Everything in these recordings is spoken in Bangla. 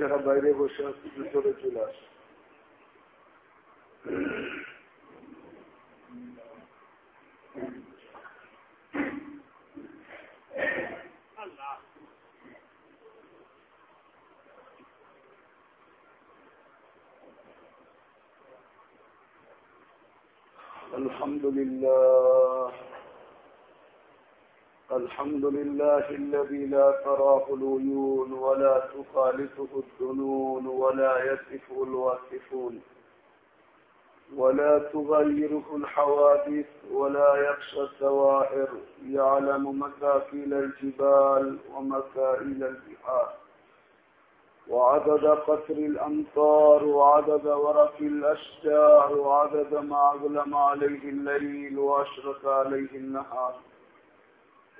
যারা বাইরে বসে আছে ভিতরে চলে আসে الحمد لله الحمد لله الذي لا تراه العيون ولا تخالفه الظنون ولا يصفه الواصفون ولا تغيره الحوادث ولا يخشى الزوائر يعلم مكاكيل الجبال ومكائل البحار. وعدد قطر الأمطار وعدد ورق الأشجار وعدد ما أظلم عليه الليل وأشرق عليه النهار.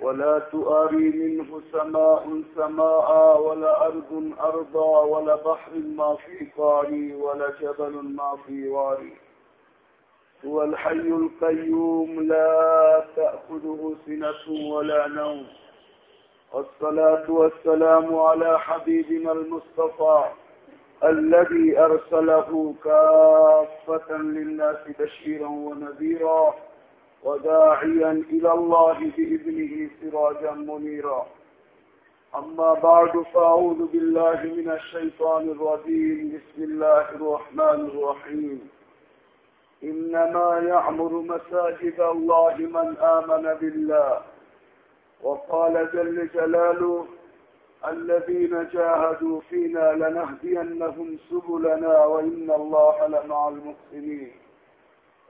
ولا تؤاري منه سماء سماء ولا أرض أرضا ولا بحر ما في قاري ولا جبل ما في واري. هو الحي القيوم لا تأخذه سنة ولا نوم. والصلاة والسلام على حبيبنا المصطفى الذي أرسله كافة للناس بشيرا ونذيرا. وداعيا إلى الله بإذنه سراجا منيرا. أما بعد فأعوذ بالله من الشيطان الرجيم. بسم الله الرحمن الرحيم. إنما يعمر مساجد الله من آمن بالله. وقال جل جلاله الذين جاهدوا فينا لنهدينهم سبلنا وإن الله لمع المحسنين.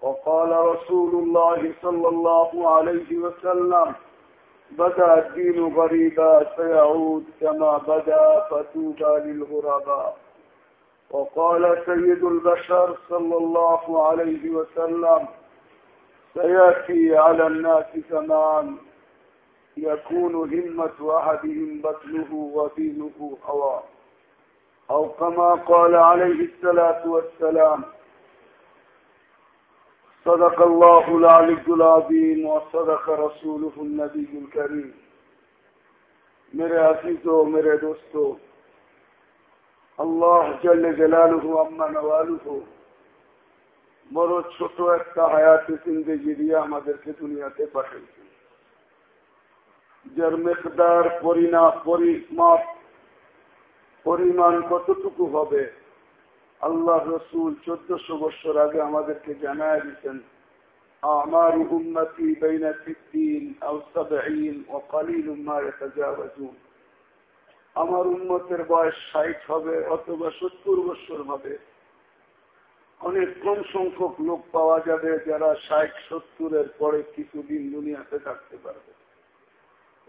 وقال رسول الله صلى الله عليه وسلم بدا الدين غريبا سيعود كما بدا فتوبى للغرباء. وقال سيد البشر صلى الله عليه وسلم سيأتي على الناس زمان يكون همة أحدهم بطنه ودينه هواه أو كما قال عليه الصلاة والسلام صدق الله العلي العظيم وصدق رسوله النبي الكريم میرے عزیزو میرے دوستو আল্লাহ جل جلاله اما نواله বড় ছোট একটা হায়াতে জিন্দেগি দিয়ে আমাদেরকে দুনিয়াতে পাঠিয়েছেন যার মেকদার পরিণা পরিমাপ পরিমাণ কতটুকু হবে আল্লাহ রসুল চোদ্দশো বছর আগে আমাদেরকে জানায় দিচ্ছেন আমার উন্নতি আমার উন্মতের বয়স ষাট হবে অথবা সত্তর বছর হবে। অনেক কম সংখ্যক লোক পাওয়া যাবে যারা ষাট, সত্তরের পরে কিছুদিন দুনিয়াতে থাকতে পারবে।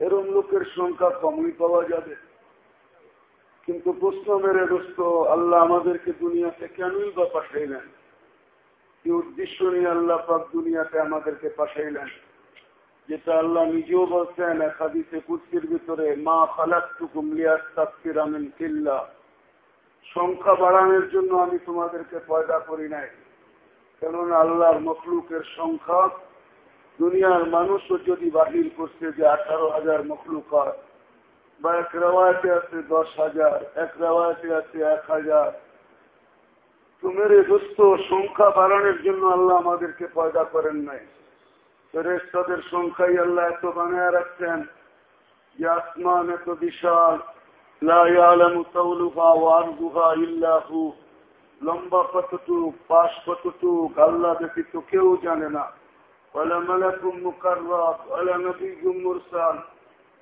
এরম লোকের সংখ্যা কমই পাওয়া যাবে। কিন্তু প্রশ্ন মেরে দোস্ত, আল্লাহ আমাদেরকে দুনিয়াতে কেনই বা পাঠাইলেন? কি উদ্দেশ্য নিয়ে আল্লাহ পাক দুনিয়াতে আমাদেরকে পাঠাইলেন? যেটা আল্লাহ নিজেও বলছেন, এক হাদিসে ভিতরে, মা খালাকুম লিয়াস্তাফিরামিন কিল্লা সংখ্যা বাড়ানোর জন্য আমি তোমাদেরকে পয়দা করি নাই। কেননা আল্লাহর মখলুকের সংখ্যা, দুনিয়ার মানুষও যদি বাহির করছে যে আঠারো হাজার মখলুকাত বা এক রেওয়ায়তে আছে দশ হাজার, এক রেওয়ায়তে আছে এক হাজার। তুমের দোস্ত সংখ্যা বাড়ানোর জন্য আল্লাহ আমাদেরকে পয়দা করেন নাই। ফেরেস্তাদের সংখ্যাই আল্লাহ এত বানায় রাখছেন যে আসমান এত বিশাল। লম্বা কতটুক, পাশ কতটুক, আল্লাহ ব্যতীত কেউ জানে না।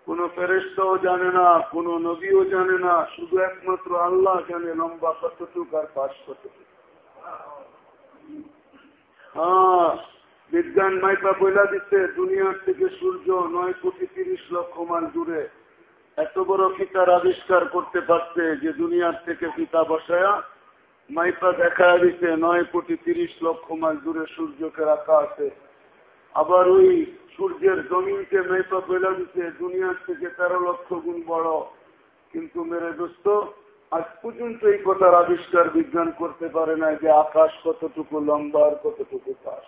কোন ফেরেস্তাও জানে না, কোন নবীও জানে না, শুধু একমাত্র আল্লাহ জানে লম্বা কতটুক আর পাশ কতটুক। হ্যাঁ বিজ্ঞান মাইপা বইলা দিচ্ছে দুনিয়ার থেকে সূর্য নয় কোটি তিরিশ লক্ষ মাইল দূরে। এত বড় ফিতার আবিষ্কার করতে পারছে যে দুনিয়ার থেকে ফিতা বসায়া মাইপা দেখা দিচ্ছে নয় কোটি তিরিশ লক্ষ মাইল দূরে সূর্যকে রাখা আছে। আবার ওই সূর্যের জমিনকে বইলা দিচ্ছে দুনিয়ার থেকে তেরো লক্ষ গুণ বড়। কিন্তু মেরে দোস্ত, আজ পর্যন্ত এই কথার আবিষ্কার বিজ্ঞান করতে পারে না যে আকাশ কতটুকু লম্বা আর কতটুকু পাশ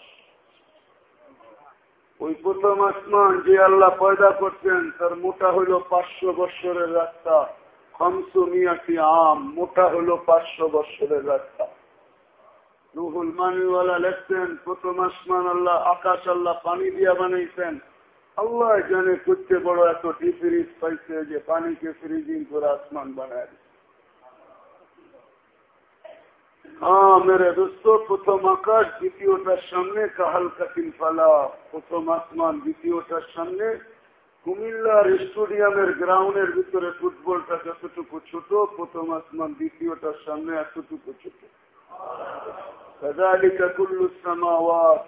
ওই প্রথম আসমান যে আল্লাহ পয়দা করছেন, তার মোটা হইল পাঁচশো বৎসরের রাস্তা। হমসুমিয়াটি আম, মোটা হলো পাঁচশো বৎসরের রাস্তা। রুহুল মানিওয়ালা লেখছেন, প্রথম আসমান আল্লাহ, আকাশ আল্লাহ, পানি দিয়া বানাইছেন। আল্লাহ জানে করতে বড় এত ডিফ্রিজ পাইছে যে পানিকে ফ্রিজিং করে আসমান বানায় হ্যাঁ মেরে দোস্ত, প্রথম আকাশ, দ্বিতীয়টার সামনে কাহাল কাটিন ফালা। প্রথম আসমান, দ্বিতীয়টার সামনে কুমিল্লার স্টেডিয়ামের গ্রাউন্ডের ভিতরে ফুটবলটা যতটুকু ছোট, প্রথম আসমান, দ্বিতীয়টার সামনে এতটুকু ছোট।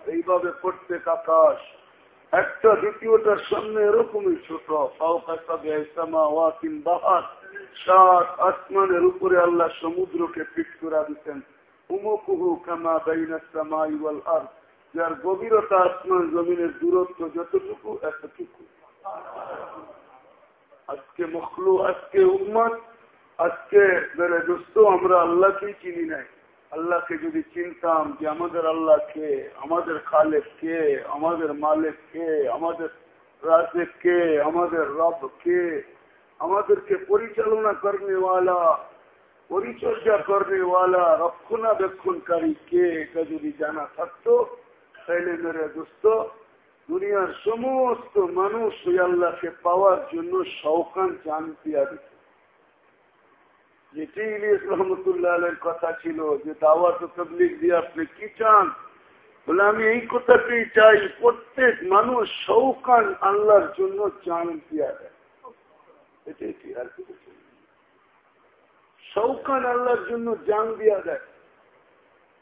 এইভাবে প্রত্যেক আকাশ, একটা দ্বিতীয়টার সামনে এরকমই ছোট। সাত আসমানের উপরে আল্লাহ সমুদ্রকে করে কামা আর যার গভীরতা আসমান জমিনের দূরত্ব যতটুকু, এতটুকু। আজকে মখলু আজকে উম্মত, আজকে বেড়ে দোস্ত আমরা আল্লাহকেই চিনি নাই। আল্লাহকে যদি চিনতাম যে আমাদের আল্লাহ কে আমাদের খালেক কে আমাদের মালিক কে আমাদের রাজে কে আমাদের রব কে আমাদেরকে পরিচালনা করেওয়ালা পরিচর্যা করেওয়ালা রক্ষণাবেক্ষণকারী কে এটা যদি জানা থাকতো, তাইলে মেরে দোস্ত, দুনিয়ার সমস্ত মানুষ ওই আল্লাহকে পাওয়ার জন্য শৌকান চান পিয়া দিত যেটি ইলিয়াস রহমতুল্লাহ কথা ছিল, যে দাওয়াত তবলিক দিয়ে আপনি কি চান? বলে, আমি এই কথাতেই চাই, প্রত্যেক মানুষ শৌকান আল্লাহর জন্য চান পিয়া দেয় এটাই কি আল্লাহর জন্য জান দিয়া দেয়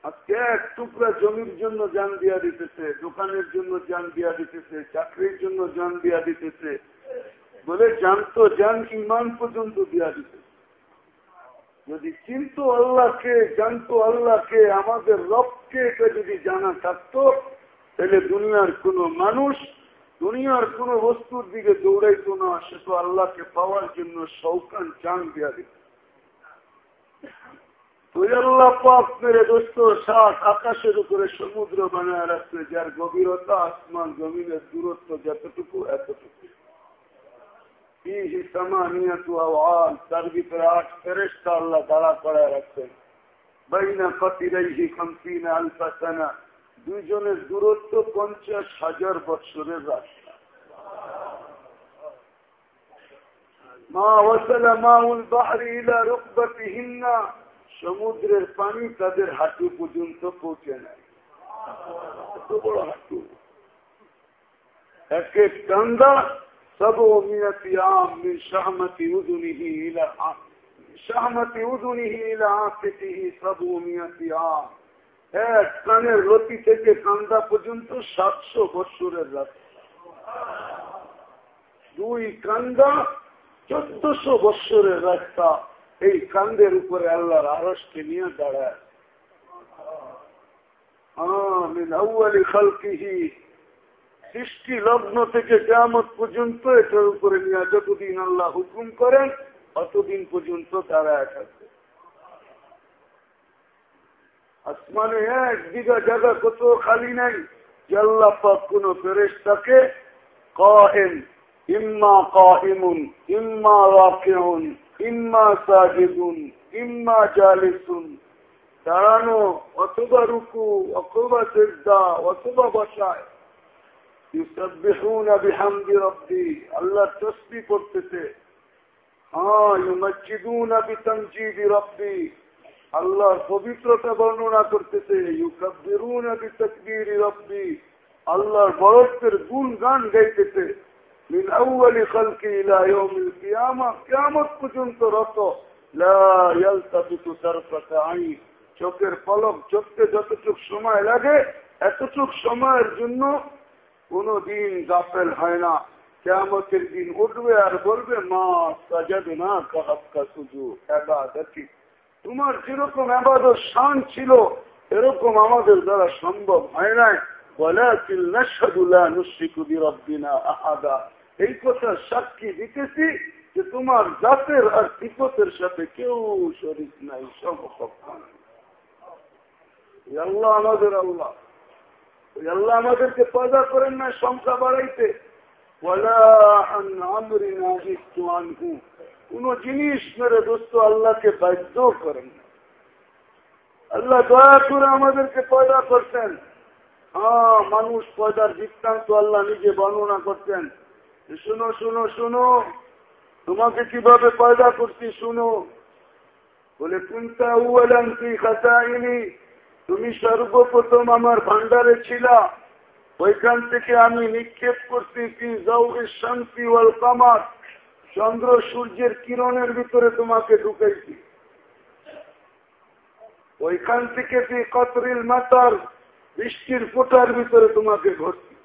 আজকে এক টুকরা জমির জন্য জান দিয়া দিতেছে, দোকানের জন্য জান দিয়া দিতেছে, চাকরির জন্য জান দিয়া দিতেছে। বলে, জান তো জান ইমান পর্যন্ত দিয়া দিতেছে। যদি চিনতো আল্লাহকে, জানতো আল্লাহকে, আমাদের রবকে যদি জানা থাকতো, তাহলে দুনিয়ার কোন মানুষ দুনিয়ার কোন বস্তুর দিকে দৌড়াইতো না, সে তো আল্লাহকে পাওয়ার জন্য সৌকান চান দিয়া দিত। তুই আল্লাহ মেরে দোস্ত সাত আকাশের উপরে সমুদ্র বানায় রাখছে, যার গভীরতা আসমান জমিনের দূরত্ব যতটুকু, এতটুকু। তার ভিতরে আট ফেরেস্তা আল্লাহ দাঁড়া করায় রাখছেন বাইনা কতিরাইহি খামসিনা আলফাসানা দুইজনের দূরত্ব পঞ্চাশ হাজার বৎসরের রাস্তা মা ওয়াসালা মাউল বাহরি ইলা রুকবাতিহিন্না সমুদ্রের পানি তাদের হাঁটু পর্যন্ত পৌঁছে নেয় এত বড় হাঁটু এক কান্দা সব মিনতি আম মিন শাহমতি উদুনিহি ইলা শাহমতি উদুনিহি ইলা আফিতিহি সব মিনতি আম এক কানের রতি থেকে কান্দা পর্যন্ত সাতশো বৎসরের রাস্তা দুই কান্দা চোদ্দশো বৎসরের রাস্তা এই কান্দের উপরে আল্লাহর আরসকে নিয়ে দাঁড়ায়। সৃষ্টি লগ্ন থেকে কেমত পর্যন্ত এটার উপরে নিয়ে যতদিন আল্লাহ হুকুম করেন, অতদিন পর্যন্ত দাঁড়ায় থাকবে। আসমানে এক বিঘা জায়গা কত খালি নাই, যে আল্লাহ পাক কোন ফেরেস্তাকে কাহেন ইম্মা কাহিমুন ইম্মা রাকেউন, ইম্মা সাজিদুন, ইম্মা জালিসুন। দাঁড়ানো অথবা রুকু, অথবা সেজদা, অথবা বসায়। আল্লাহ পবিত্রতা বর্ণনা করতেছে। আল্লাহর বরত্বের গুণ গান গাইতেছে চোখের পলক চোখকে যতটুক সময় লাগে, এতটুক সময়ের জন্য কোনো দিন গাফেল হয় না। কেমতের দিন উঠবে আর বলবে, মা সাজাদ না কাহাক্কা শুধু এবাদতি। তোমার যেরকম আবাদত শান ছিল, এরকম আমাদের দ্বারা সম্ভব হয় নাই। এই কথা সাক্ষী দিতেছি যে তোমার জাতের আর বিপদের সাথে কেউ শরীর নাই সমকক্ষ আল্লাহ, আমাদের আল্লাহ। আল্লাহ আমাদেরকে পয়দা করেন না, সংখ্যা বাড়াইতে। কোন জিনিস মেরে দোস্ত আল্লাহকে বাধ্য করেন না। আল্লাহ দয়া করে আমাদেরকে পয়দা করতেন। হ্যাঁ মানুষ পয়দার বৃত্তান্ত আল্লাহ নিজে বর্ণনা করতেন। শুনো শুনো শুনো। তোমাকে কীভাবে পয়দা করছি, শুনো। বলে, কুন্তা উয়ালাম তুই খাতাইনি? তুমি সর্বপ্রথম আমার ভান্ডারে ছিলা। ওইখান থেকে আমি নিক্ষেপ করছি কি জৌরের শান্তি ওয়াল কামার। চন্দ্র সূর্যের কিরণের ভিতরে তোমাকে ঢুকাইছি। ওইখান থেকে তুই কতরিল মাতার বৃষ্টির ফোটার ভিতরে তোমাকে ভর্তি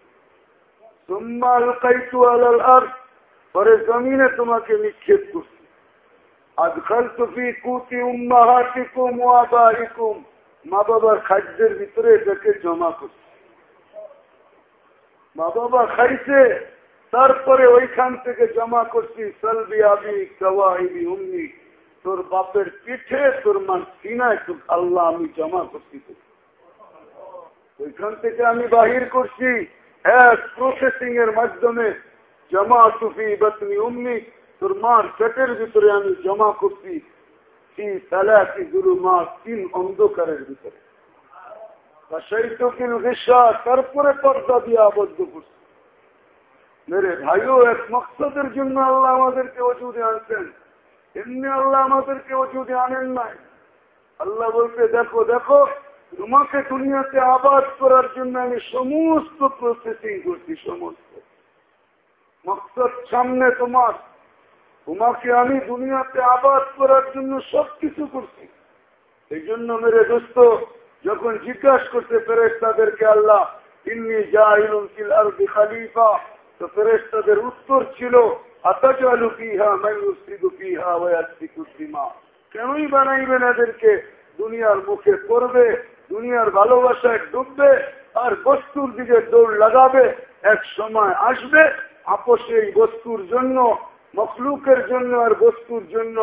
তোমার কাইতু আলাল আর পরে জমিনে তোমাকে নিক্ষেপ করছি। আজকাল তুফি কুতি উম্মাহাতিকুম ওয়াবাহিকুম মা বাবার খাদ্যের ভিতরে এটাকে জমা করছি। মা বাবা খাইছে, তারপরে ওইখান থেকে জমা করছি, সলবি আবি কওয়াইবি উম্মি, তোর বাপের পিঠে, তোর মান সিনায়, তোর আল্লাহ আমি জমা করছি ওইখান থেকে আমি বাহির করছি, এক প্রসেসিং এর মাধ্যমে জমা তুফি বাতনি উম্মি, তোর মার পেটের ভিতরে আমি জমা করছি তারপরে পর্দা দিয়ে আবদ্ধ করছি। মেরে ভাইও এক মকসদের জন্য আল্লাহ আমাদেরকে অজুদে আনছেন। এমনি আল্লাহ আমাদেরকে অজুদে আনেন নাই। আল্লাহ বলতে দেখো দেখো, তোমাকে দুনিয়াতে আবাদ করার জন্য আমি সমস্ত প্রসেসিং করছি, সমস্ত। মকসদ সামনে তোমার তোমাকে আমি দুনিয়াতে আবাদ করার জন্য সবকিছু করছি। এই জন্য, মেরে দোস্ত, যখন জিজ্ঞাসা করতে ফেরেস তাদেরকে আল্লাহ, ইন্নি জাহিনুল আর খালিফা তো ফেরেস তাদের উত্তর ছিল আতাচালু পিহা মাইনুসিদু পিহা ওয়াসিকুদ্দিমা কেনই বানাইবেন এদেরকে? দুনিয়ার মুখে করবে দুনিয়ার ভালোবাসায় ডুববে, আর বস্তুর দিকে দৌড় লাগাবে, এক সময় আসবে আপোষে এই বস্তুর জন্য মখলুকের জন্য আর বস্তুর জন্য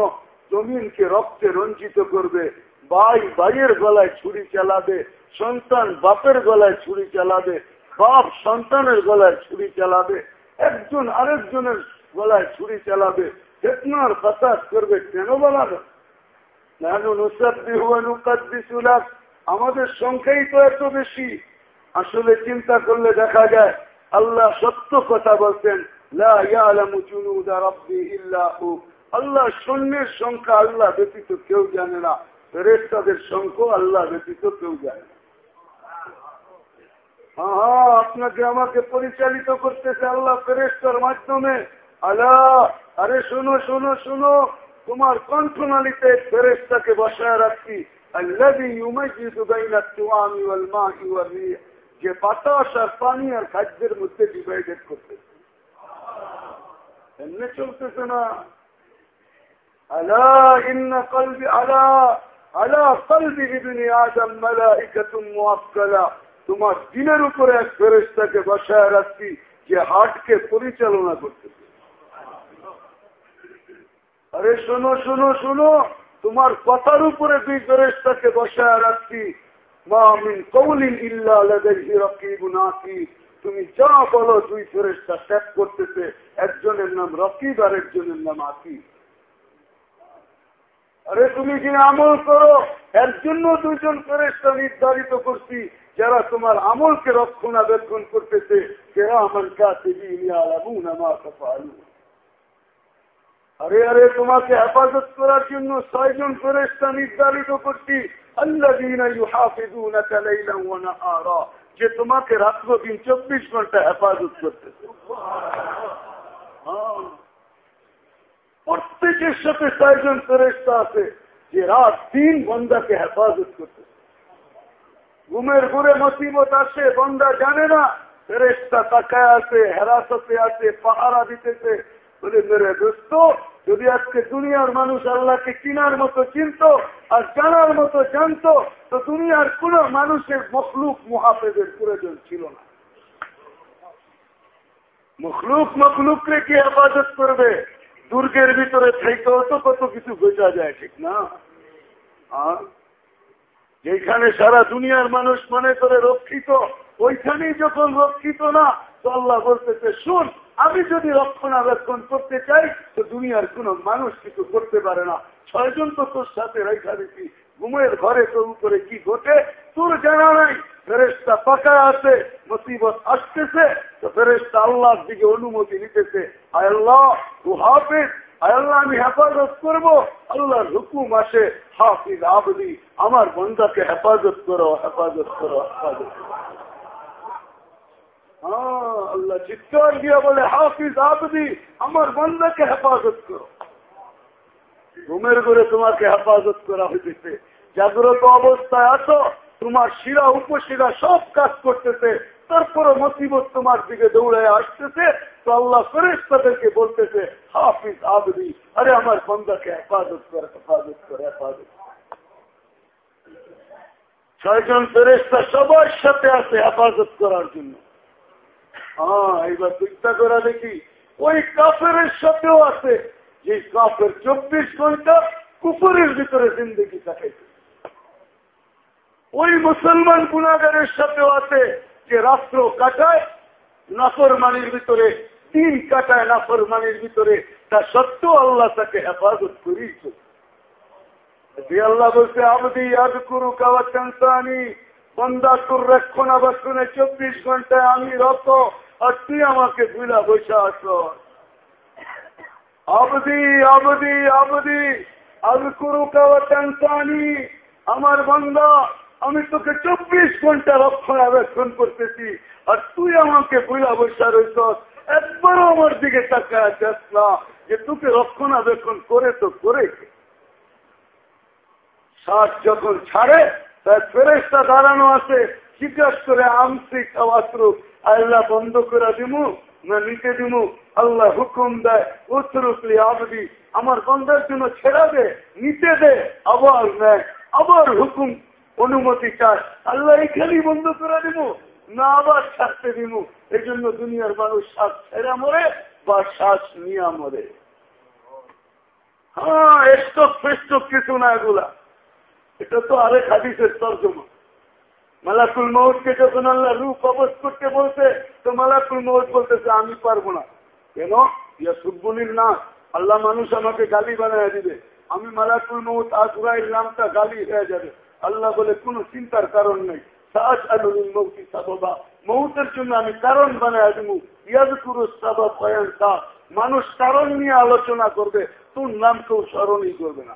জমিনকে রক্তে রঞ্জিত করবে। ভাই ভাইয়ের গলায় ছুরি চালাবে, সন্তান বাপের গলায় ছুরি চালাবে, বাপ সন্তানের গলায় ছুরি চালাবে, একজন আরেকজনের গলায় ছুরি চালাবে। চেতনার বাতাস করবে কেন বলাবে আমাদের সংখ্যাই তো এত বেশি। আসলে চিন্তা করলে দেখা যায়, আল্লাহ সত্য কথা বলতেন আল্লাহ সৈন্যের সংখ্যা আল্লাহ ব্যতীত কেউ জানে না। ফেরেস্তাদের সংখ্য আল্লাহ ব্যতীত কেউ জানে হ্যাঁ আপনাকে আমাকে পরিচালিত করতেছে আল্লাহ ফেরেস্তার মাধ্যমে। আল্লাহ আরে শোনো শোনো শোনো, তোমার কণ্ঠনালীতে ফেরেস্তাকে বসায় রাখছি। যে বাতাস আর পানি আর খাদ্যের মধ্যে ডিভাইডেড করতেছে। এমনি চলতেছে না। আলা ইন্না কলবি আলা আলা কলবি ইবনি আদম মালাইকাতুম মুআক্কালা। তোমার দিনের উপরে এক ফেরেশতাকে বসায় রাখছি যে হাটকে পরিচালনা করতেছে। আরে শোনো শোনো শোনো, তোমার কথার উপরে দুই ফেরেশতাকে বসায় রাখছি। মা মিন কৌলিন ইল্লা লাদাইহি রাকিবুন আতীদ তুমি যা বলো দুই ফেরেস্তা ত্যাগ করতেছে, একজনের নাম রকিব আর একজনের নাম আতি আরে তুমি যে আমল করো? এর জন্য দুইজন ফেরেস্তা নির্ধারিত করছি, যারা তোমার আমলকে রক্ষণাবেক্ষণ করতেছে। সেরা আমার কাছে আরে আরে, তোমাকে হেফাজত করার জন্য ছয়জন ফেরেস্তা নির্ধারিত করছি। আল্লাহ যে তোমাকে রাত্র দিন চব্বিশ ঘণ্টা হেফাজত করতেছে হ্যাঁ। প্রত্যেকের সাথে চারজন ফেরেস্তা আছে যে রাত দিন বন্দাকে হেফাজত করতেছে ঘুমের ঘুরে মসিবত আসে, বন্দা জানে না ফেরেস্তা তাকায় আছে, হেরাসতে আছে, পাহারা দিতেছে। বলে, মেরে দোস্ত যদি আজকে দুনিয়ার মানুষ আল্লাহকে চিনার মতো চিনত আর জানার মতো জানত, তো দুনিয়ার কোন মানুষের মখলুক মহাপেদের প্রয়োজন ছিল না। মখলুক মখলুককে কি হেফাজত করবে? দুর্গের ভিতরে থেকেও তো কত কিছু বোঝা যায়, ঠিক না? যেখানে সারা দুনিয়ার মানুষ মনে করে রক্ষিত, ওইখানেই যখন রক্ষিত না, তো আল্লাহ বলতেছে, শুন আমি যদি রক্ষণাবেক্ষণ করতে চাই, তো দুনিয়ার কোন মানুষ কিছু করতে পারে না। ছয়জন তো তোর সাথে রেখা দিচ্ছি ঘুমের ঘরে তোর উপরে কি ঘটে, তোর জানা নাই। ফেরেস্তা পাকা আছে, মুসিবত আসতেছে, তো ফেরেস্তা আল্লাহর দিকে অনুমতি নিতেছে। আল্লাহ, তু হাফিজ আল্লাহ, আমি হেফাজত করব। আল্লাহর হুকুম আসে, হাফিজ, আবদি, আমার বন্ধাকে হেফাজত করো হেফাজত করো হেফাজত করো। আল্লাহ চিৎকার দিয়া বলে, হাফিজ আবদি, আমার বন্ধাকে হেফাজত করো। ঘুমের ঘরে তোমাকে হেফাজত করা হইতেছে। জাগ্রত অবস্থায় আছো, তোমার শিরা, উপশিরা সব কাজ করতেছে। তারপরে মসিবত তোমার দিকে দৌড়ায় আসতেছে। তো আল্লাহ ফেরেস্তাদেরকে বলতেছে, হাফিজ আবদি, আরে আমার বন্ধাকে হেফাজত করে হেফাজত করে, হেফাজত ছয়জন ফেরেস্তা সবার সাথে আছে হেফাজত করার জন্য। হ্যাঁ এইবার চিন্তা করা দেখি, ওই কাফের সাথেও আছে। যে কাফের চব্বিশ ঘণ্টা কুপুরের ভিতরে জিন্দগি কাটাইছে। ওই মুসলমান গুণাগারের সাথেও আছে যে রাত্র কাটায় নাফর মানির ভিতরে, দিন কাটায় নাফর মানির ভিতরে, তা সত্ত্বেও আল্লাহ তাকে হেফাজত করিয়েছে আল্লাহ বলছে, আবদি আদ করু কাওয়া চান্সানি বন্দা তোর রক্ষণাবেক্ষণে চব্বিশ ঘন্টায় আমি রত আর তুই আমাকে বুলা বসে আস আবদি আবদি আবদি আদ করু কাওয়া আমার বন্দা, আমি তোকে চব্বিশ ঘণ্টা রক্ষণাবেক্ষণ করতেছি, আর তুই আমাকে বুলা বসা রয়েছ একবারও আমার দিকে তাকায় যাস না, যে তোকে রক্ষণাবেক্ষণ করে তো করে শ্বাস যখন ছাড়ে তার ফেরেস্তা দাঁড়ানো আছে, জিজ্ঞাসা করে আমসি খাওয়াত্রু আল্লাহ বন্ধ করে দিমু না নিতে দিমু? আল্লাহ হুকুম দেয় উত্তরুকলি আবদি, আমার বন্ধার জন্য ছেড়া দে, নিতে দে, আবার নেয়, আবার হুকুম, অনুমতি চায় আল্লাহ এখানেই বন্ধ করে দিব না আবার ছাড়তে দিব এই জন্য দুনিয়ার মানুষ শ্বাস ছেড়া মরে বা শ্বাস নিয়ে মরে। হ্যাঁ ফেস্টক কিছু না এগুলা। এটা তো আরেক হাদিসের তর্জমা। মালাকুল মৌতকে যখন আল্লাহ রূপ কবচ করতে বলছে, তো মালাকুল মৌত বলতেছে, আমি পারব না। কেন? ইয়া সুব্বনির না আল্লাহ মানুষ আমাকে গালি বানায় দিবে। আমি মালাকুল মৌত আজরাইল নামটা গালি হয়ে যাবে। আল্লাহ বলে, কোন চিন্তার কারণ নেই। সাজ আলুল মৌতি সাববা। মৌতের জন্য আমি কারণ বানায় দিব। ইয়াদ পুরুষ সাবা মানুষ কারণ নিয়ে আলোচনা করবে, তোর নাম কেউ স্মরণই করবে না।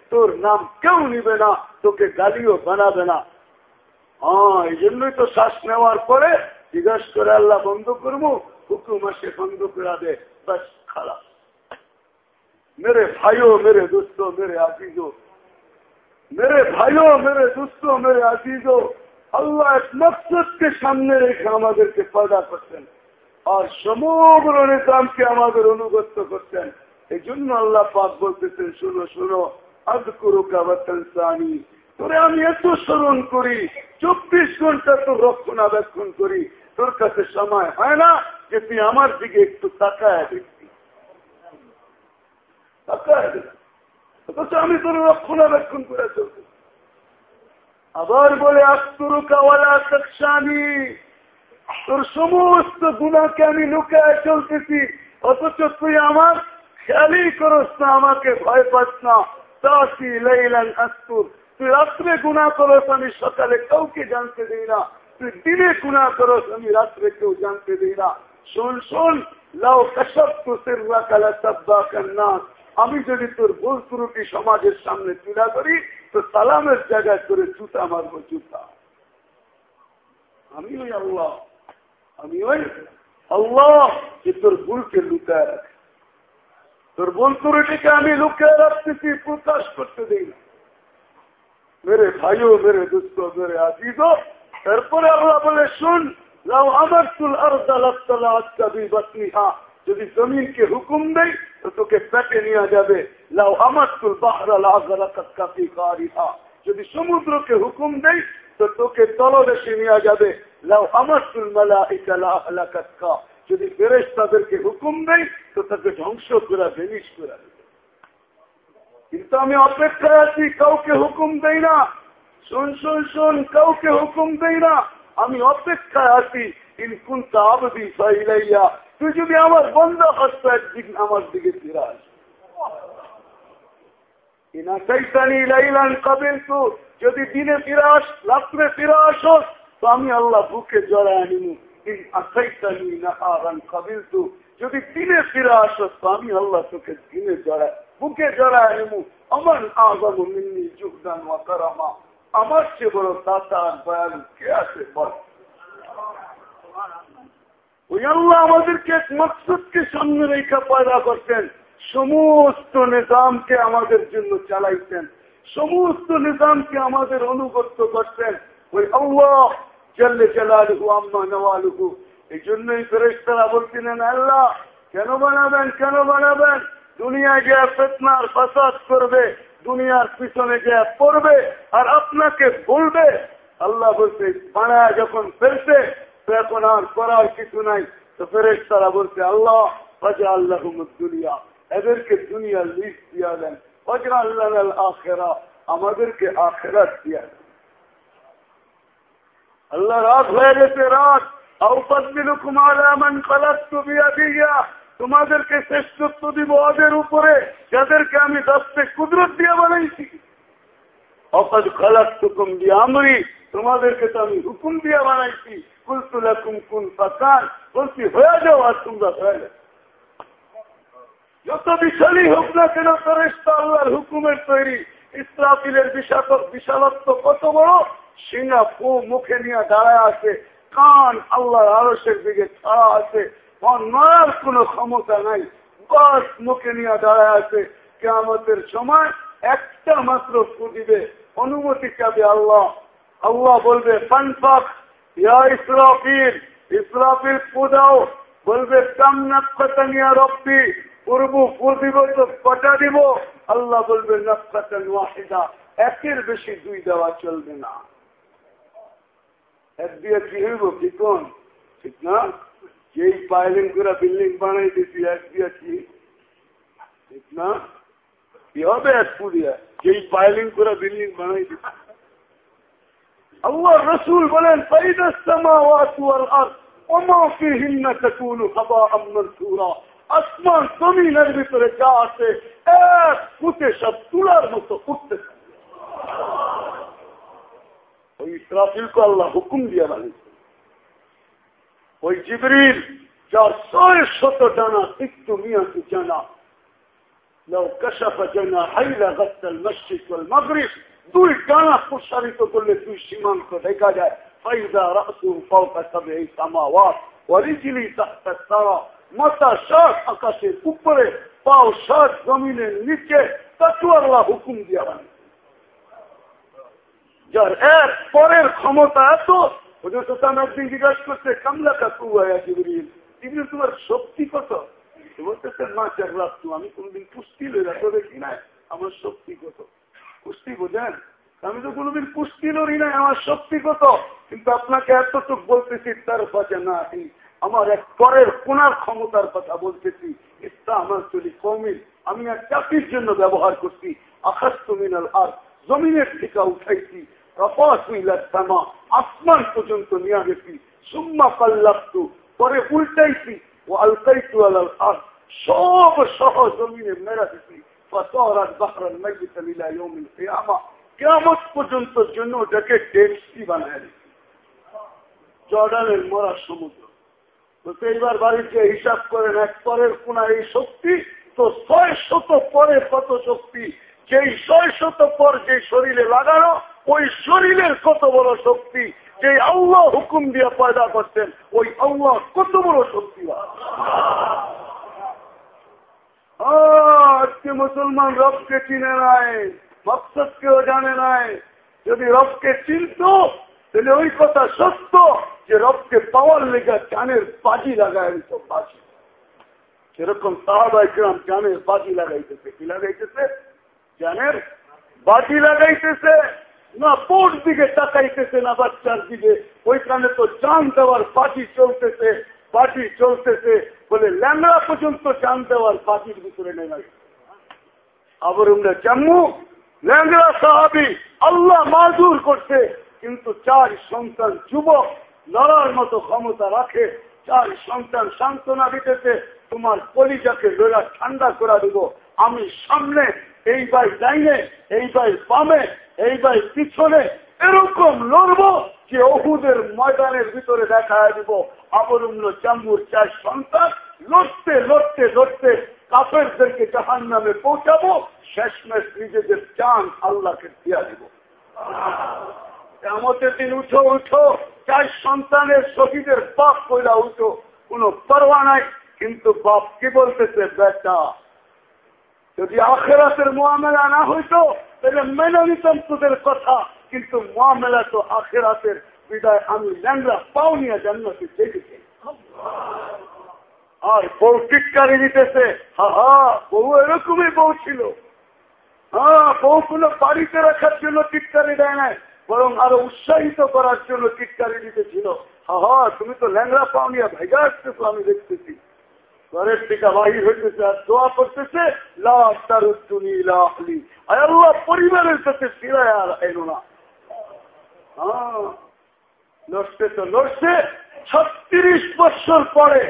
তোর নাম কেউ নিবে না, তোকে গালিও বানাবে না। হ্যাঁ এই জন্যই তো শ্বাস নেওয়ার পরে জিজ্ঞাস করে আল্লাহ বন্ধ করব, হুকুম আসে বন্ধ করা দে বাস খারাপ মেরে ভাইও, মেরে দোস্ত মেরে আজিজ মেরে ভাইও, মেরে দোস্ত মেরে আজিজ আল্লাহ এক মকসদকে সামনে রেখে আমাদেরকে পয়দা করতেন আর সমগ্র নেতামকে আমাদের অনুগত করতেন এই জন্য আল্লাহ পাক বলতেছেন, শুনো শুনো আমি এত স্মরণ করি, চব্বিশ ঘণ্টা তোর রক্ষণাবেক্ষণ করি, তোর কাছে সময় হয় না যে তুই আমার দিকে একটু তাকায় দেখবি। তাকায় আমি তোর রক্ষণাবেক্ষণ করে চলতে আবার বলে আস্তরুকাওয়ালা তোর সমস্ত গুণাকে আমি লুকায় চলতেছি, অথচ তুই আমার খেয়ালই করস না, আমাকে ভয় পাস না। তুই রাত্রে গুণা করস, আমি সকালে কাউকে জানতে দিই না। তুই দিনে গুণা করস, আমি রাত্রে কেউ জানতে দিই না। শোন শোন লাও কসব তো আমি যদি তোর ভুল ত্রুটি সমাজের সামনে তুলা করি তো সালামের জায়গায় করে জুতা মারবো, জুতা। আমি ওই আল্লাহ। আমি ওই আল্লাহ যে তোর ভুলকে লুকায় রাখে। তোর ভুল ত্রুটিকে আমি লুকিয়ে রাখতেছি, প্রকাশ করতে দিই না। মেরে ভাইও, মেরে দুস্থ মেরে আজিজ তারপরে আল্লাহ বলে, শুন লাও আমার তুল আর আজকা যদি জমিনকে হুকুম দেয় তো তোকে পেটে নিয়ে যাবে। লাউ আমাতুল বাহরা যদি সমুদ্রকে হুকুম দেয় তো তোকে তলদেশে নিয়ে যাবে। লাউ আমাতুল মালা যদি ফেরেস তাদেরকে হুকুম দেয়, তো তাকে ধ্বংস করা ভেনিস করা। কিন্তু আমি অপেক্ষায় আছি, কাউকে হুকুম দেই না। শোন শোন শোন, কাউকে হুকুম দেই না। আমি অপেক্ষায় আছি ইনকুন আবদি সাইলাইয়া তুই যদি আমার বন্ধ হস্ত আমার দিকে ফিরে আস। যদি দিনে ফিরে রাত্রে ফিরে আসো তো আমি আল্লাহ বুকে জড়ায় আনিমু। যদি দিনে ফিরে আসো আমি আল্লাহ তোকে দিনে জড়ায় বুকে জড়ায় আমার আজম মিন্নি যোগদান আমার চেয়ে বড় দাতা আর বয়ান কে আছে বল? ওই আল্লাহ আমাদেরকে এক মকসুদকে সামনে রেখা পয়দা করতেন। সমস্ত নিজামকে আমাদের জন্য চালাইতেন। সমস্ত নিজামকে আমাদের অনুগত্য করতেন। ওই আল্লাহ জল্লে চালালুহু আম্মা নওয়ালুহু এই জন্যই ফেরেস্তারা বলছিলেন আল্লাহ কেন বানাবেন কেন বানাবেন দুনিয়ায় গিয়ে ফেতনার ফসাদ করবে দুনিয়ার পিছনে গিয়ে পড়বে আর আপনাকে বলবে আল্লাহ বলছে বানায় যখন ফেলছে তো এখন আর করার কিছু নাই তো ফেরেস তারা বলছে আল্লাহ বাজা আল্লাহ দুনিয়া এদেরকে দুনিয়ার লিস্ট দিয়া দেন বাজা আল্লাহ আখেরা আমাদেরকে আখেরাত দিয়া দেন আল্লাহ রাত হয়ে গেছে রাত তোমাদেরকে শ্রেষ্ঠত্ব দিব ওদের উপরে, যাদেরকে আমি দশটে কুদরত দিয়ে বানাইছি। অপদ খালাক হুকুম দিয়ে আমরি তোমাদেরকে তো আমি হুকুম দিয়ে বানাইছি। কুলতুলাকুম কুন ফাকান। বলছি, হয়ে যাও আর তোমরা হয়ে যাও। যত বিশালই হোক না কেন ফেরেস্তা আল্লাহর হুকুমের তৈরি। ইসরাফিলের বিশালত্ব কত বড়? সিংহা ফু মুখে নিয়ে দাঁড়ায় আছে, কান আল্লাহর আরসের দিকে ছাড়া আছে নয়ার কোন ক্ষমতা নাই, বাস মুখে নিয়ে দাঁড়ায় আছে। কেমতের সময় একটা মাত্র ফু দিবে অনুমতি চাবে আল্লাহ। আল্লাহ বলবে পানফাক ইয়া ইসরাফিল ফু দাও বলবে কামনাক্ষতানিয়া রব্বি ফু দিব তো কটা দিব। আল্লাহ বলবে ওয়াহিদা, একের বেশি দুই দেওয়া চলবে না। এক কি হইব কি কোন ঠিক না? পাইলিং করে বিল্ডিং বানাই কি ঠিক না? কি হবে এক পুরিয়া পাইলিং করে বিল্ডিং বানাই আল্লাহ রসুল বলেন আসমান জমিনের ভিতরে যা আছে, এক ফুটে সব তুলার মতো উঠতে ওই ইসরাফিলকে আল্লাহ হুকুম দিয়ে বানিয়েছে ওই জিবরিল যার ছয় শত ডানা একটু মিয়াতে জানা لو كشف جناحيل غد المشرق والمغرب দুই ডানা প্রসারিত করলে দুই সীমান্ত দেখা যায় ফাইদা রাসু ফাওকা সাবঈ সামাওয়াত ওয়ারিজলি তাহতা সারা মাথা সাত আকাশের উপরে পাও সাত জমিনের নিচে তাতে আল্লাহ হুকুম দিয়া বানিয়েছে যার এক পরের ক্ষমতা এত ওদের সাথে একদিন জিজ্ঞাসা করছে, কামলা কাকু জিবরিল? জিবরিল, তোমার শক্তি কত? বলতেছে, মা, চার রাখতো আমি কোনদিন কুস্তি লইলা তো দেখি নাই, আমার শক্তি কত? কুস্তি বোঝেন? আমি তো কোনদিন কুস্তি লড়ি নাই, আমার শক্তি কত? কিন্তু আপনাকে এতটুক বলতেছি, তার পাশে না আমার এক পরের কোনার ক্ষমতার কথা বলতেছি ইস্তা আমার চলি কমিল, আমি এক চাকরির জন্য ব্যবহার করছি আকাশ তুমিনাল আর জমিনের টিকা উঠাইছি আসমান পর্যন্ত নিয়ে গেছি। সুম্মা পাল্লাস্তু পরে উল্টাইছি, ও আলকাইতু আলাল আর সব সহ জমিনে মেরা দিছি। জর্ডানের মরা সমুদ্র। বাড়িতে হিসাব করেন, এক পরের কোনা এই শক্তি, তো ছয় শত পরে কত শক্তি? যেই ছয় শত পর যে শরীরে লাগানো ওই শরীরের কত বড় শক্তি যে আল্লাহ হুকুম দিয়ে পয়দা করতেন ওই আল্লাহ কত বড় শক্তি আজকে মুসলমান রবকে চিনে নাই, মকসদকেও জানে নাই। যদি রবকে চিনত, তাহলে ওই কথা সত্য যে রবকে পাওয়ার লেগে চানের বাজি লাগায় তো বাজি। সেরকম সাহাবাই গ্রাম জানের বাজি লাগাইতেছে। কি লাগাইতেছে? জানের বাজি লাগাইতেছে। না, বোর্ড দিকে তাকাইতেছে না বাচ্চার দিকে। ওইখানে তো জান দেওয়ার পার্টি চলতেছে পার্টি চলতেছে বলে ল্যাংড়া পর্যন্ত জান দেওয়ার পার্টির ভিতরে নেমে আবার আমরা জম্মু, ল্যাংড়া সাহাবি, আল্লাহ মাজুর করছে, কিন্তু চার সন্তান যুবক লড়ার মতো ক্ষমতা রাখে, চার সন্তান সান্ত্বনা দিতেছে, তোমার কলিজাকে লোলা ঠান্ডা করা দিব। আমি সামনে, এই বাই ডাইনে এই বাই বামে এই ভাই পিছনে এরকম লড়বো যে অহুদের ময়দানের ভিতরে দেখা দিব। আবরুল্ল জাম্বুর চার সন্তান লড়তে লড়তে লড়তে কাফেরদেরকে জাহান নামে পৌঁছাবো। শেষমেশ নিজেদের চান আল্লাহকে দিয়া দিব। এমতের দিন উঠো উঠো। চার সন্তানের শহীদের বাপ কইরা উঠো। কোন পরোয়া নাই, কিন্তু বাপ কি বলতেছে, বেটা? যদি আখেরাতের মোয়ামেলা না হইতো তাহলে মেনে নিতাম তোদের কথা, কিন্তু মোয়ামেলা তো আখেরাতের বিদায় আমি ল্যাংরা পাও নিয়ে জান্নাতে দেখেছি আর বউ টিটকারি দিতেছে। হা হা বউ এরকমই বউ ছিল। হ্যাঁ বউ বউগুলো বাড়িতে রাখার জন্য টিটকারি দেয় নাই, বরং আরও উৎসাহিত করার জন্য টিটকারি দিতেছিল। হা হা তুমি তো ল্যাংরা পাও নিয়ে ভেগা আসতেছো আমি দেখতেছি। ঘরের থেকে বাহির হইতেছে আর দোয়া করতেছে আল্লাহ, পরিবারের কাছে ফিরায় আর এলো না। লড়ছে তো লড়ছে, ছত্রিশ বছর পরে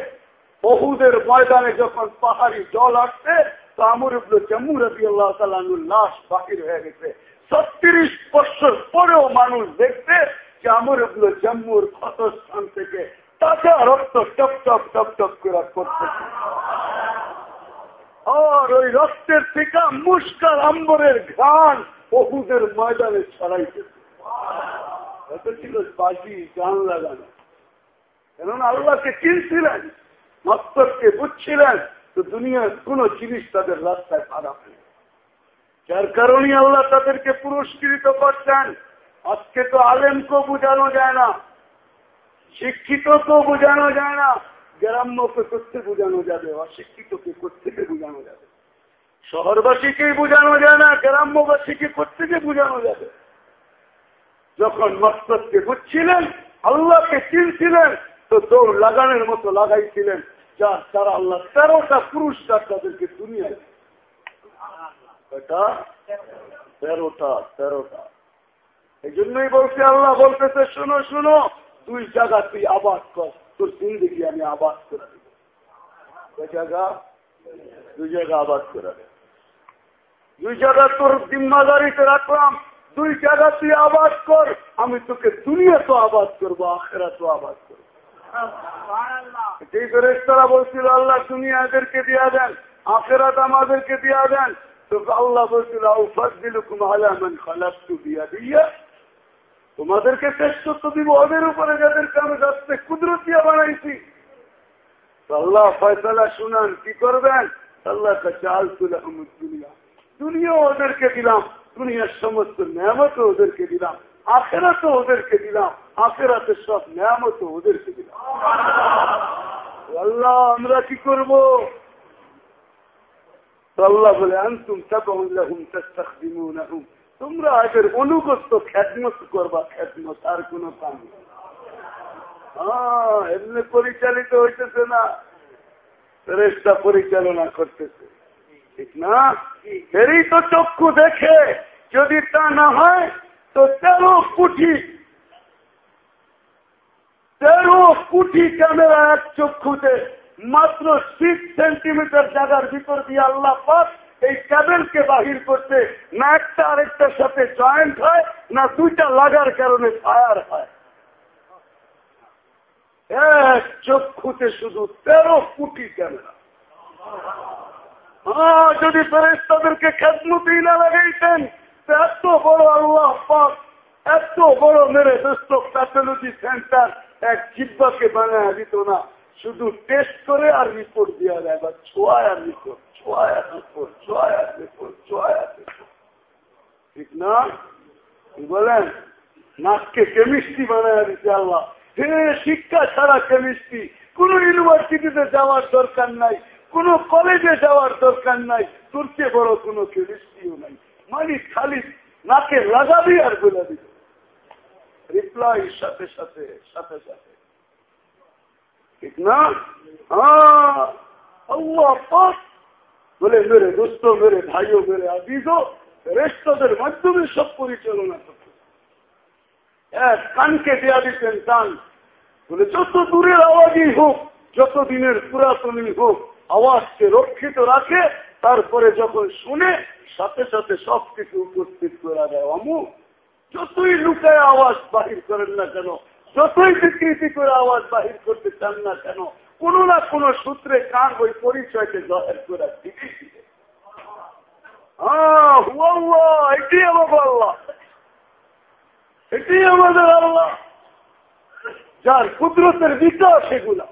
বহুদের ময়দানে যখন পাহাড়ি জল আসছে, তো আমর জম্মু রবি আল্লাহ তালুর লাশ বাহির হয়ে গেছে। ছত্রিশ বছর পরেও মানুষ দেখতে যে আমর জম্মুর ক্ষতস্থান থেকে তাজা রক্ত টপ টপ টপ টপ করে করতেছে আর ওই রক্তের থেকে মুস্কার আম্বরের ঘান বহুদের ময়দানে ছড়াইতেছে এত ছিল বাজি গান লাগানো কেননা আল্লাহকে চিনছিলেন মস্তককে বুঝছিলেন, তো দুনিয়ার কোন জিনিস তাদের রাস্তায় খারাপ নেই যার কারণে আল্লাহ তাদেরকে পুরস্কৃত করছেন। আজকে তো আলেমকেও বোঝানো যায় না। শিক্ষিতকেও বোঝানো যায় না গ্রাম্যকে করতে বোঝানো যাবে অশিক্ষিতকে কোথেকে বোঝানো যাবে। শহরবাসীকেই বোঝানো যায় না, গ্রাম্যবাসীকে কোথেকে বোঝানো যাবে। যখন মস্তককে বুঝছিলেন আল্লাহকে চিনছিলেন, তো দৌড় লাগানোর মতো লাগাইছিলেন যার তারা আল্লাহ তেরোটা পুরস্কার তাদেরকে দুনিয়ায় তেরোটা তেরোটা। এই জন্যই বলছে, আল্লাহ বলতেছে, শোনো শোনো দুই জায়গা তুই আবাদ কর। তোর জিন্দগি আমি আবাদ করে দেব। জায়গা দুই জায়গা আবাদ করে দুই জায়গা তোর জিম্মাদারিতে রাখলাম। দুই জায়গা তুই আবাদ কর। আমি তোকে দুনিয়া তো আবাদ করব আখেরা তো আবাদ করব। এই ফেরেস্তারা বলছিল, আল্লাহ দুনিয়া এদেরকে দিয়া দেন, আখেরাত আমাদেরকে দিয়া দেন। তো আল্লাহ বলছিল আউফাদিলুকুম আলামান খালাকতু বিয়া দিয়া তোমাদেরকে শ্রেষ্ঠত্ব দিব, ওদের উপরে যাদেরকে আমি রাস্তে কুদরতিয়া বানাইছি। আল্লাহ ফয়সালা শুনান, কি করবেন? আল্লাহ চাল তুলে দুনিয়া। দুনিয়া ওদেরকে দিলাম, দুনিয়ার সমস্ত নিয়ামত ওদেরকে দিলাম আখেরাতে ওদেরকে দিলাম আখেরাতে সব নিয়ামত ওদেরকে দিলাম। আল্লাহ, আমরা কি করব? আল্লাহ বলে, আনতুম তাবাহুম তাস্তাখদিমুনাহুম। তোমরা এদের অনুগত খ্যাতমত করবা, খ্যাতমত আর কোন হ্যাঁ এমনি পরিচালিত হইতেছে না ফেরেস্তা পরিচালনা করতেছে। ঠিক না? এরই তো চক্ষু দেখে, যদি তা না হয়, তো তেরো কোটি তেরো কোটি ক্যামেরা এক চক্ষুতে, মাত্র সিক্স সেন্টিমিটার জায়গার ভিতর দিয়ে আল্লাহ পাক এই ক্যাবেলকে বাহির করতে না একটা আরেকটার সাথে জয়েন্ট হয়, না দুইটা লাগার কারণে ফায়ার হয়। এক চক্ষুতে শুধু তেরো কোটি ক্যামেরা যদি ফেরেস তাদেরকে খেদমতি না লাগাইতেন এত বড় আল্লাহ পাক, এত বড় মেরে দোস্ত প্যাথোলজি সেন্টার এক জিব্বাকে বানায় দিত না, শুধু টেস্ট করে আর রিপোর্ট দেওয়া যায় বা ছোঁয়ায় আর রিপোর্ট ঠিক না? বলেন? নাককে কেমিস্ট্রি বানায় দিতে আল্লাহ। হে শিক্ষা ছাড়া কেমিস্ট্রি, কোন ইউনিভার্সিটিতে যাওয়ার দরকার নাই, কোন কলেজে যাওয়ার দরকার নাই, তোর চেয়ে বড় কোন কেমিস্ট্রিও নাই। মানে খালি নাকে লাগাবি আর বলে দিবি রিপ্লাই সাথে সাথে সাথে সাথে। ঠিক না? বলে, মেরে দোস্ত, মেরে ভাইও, মেরে আজিজও রেস্তদের মাধ্যমে সব পরিচালনা এক কানকে দেয়া দিতেন কান বলে, যত দূরের আওয়াজই হোক, যত দিনের পুরাতনই হোক, আওয়াজকে রক্ষিত রাখে, তারপরে যখন শুনে, সাথে সাথে সবকিছু উপস্থিত করা দেয়। আমু যতই লুকায় আওয়াজ বাহির করেন না কেন, যতই বিকৃতি করে আওয়াজ বাহির করতে চান না কেন কোন না কোন সূত্রে কান ওই পরিচয়কে জহের করে দিতেই এটি আমাকে আল্লাহ। এটি আমাদের আল্লাহ। যার কুদরতের বিকাশ এগুলা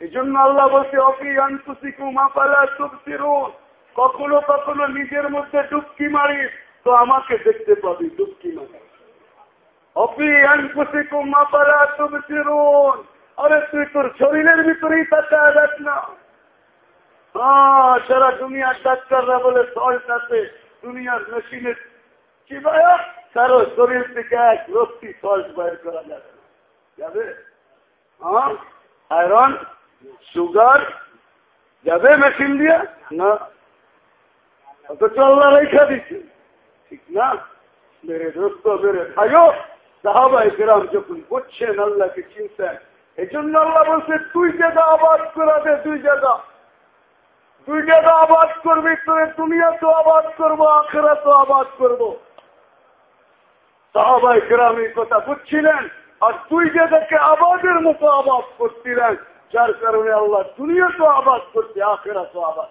এই জন্য আল্লাহ বলছে অপি আন্তুসিকু মাপালা তুবসিরুন। কখনো কখনো নিজের মধ্যে ডুবকি মারি, তো আমাকে দেখতে পাবি ডুবকি মারি অপি আন্তুসিকু মাপালা তুবসিরুন। আরে তুই তোর শরীরের ভিতরেই তাকায় দেখ না। সারা দুনিয়ার ডাক্তাররা বলে সল্ট আছে দুনিয়ার মেশিনের ভাইয়া কারও শরীর থেকে এক রক্তি সল্ট বাইর করা যাবে যাবে? আয়রন সুগার যাবে মেশিন দিয়ে? না। অত চল্লা রেখা দিচ্ছে ঠিক না? মেরে দোস্ত মেরে ভাইও সাহাবাই গ্রাম যখন করছেন আল্লাহকে চিনতেন এই জন্য আল্লাহ বলছে, তুই জায়গা আবাদ করাবে দুই জায়গা তুই জায়গা আবাদ করবি, তোর দুনিয়া তো আবাদ করব, আখেরা তো আবাদ করব। সাহাবাই গ্রামের কথা বুঝছিলেন, আর তুই জায়গাকে আবাদের মতো আবাদ করছিলেন, যার কারণে আল্লাহ দুনিয়া তো আবাদ করছে, আখেরা তো আবাদ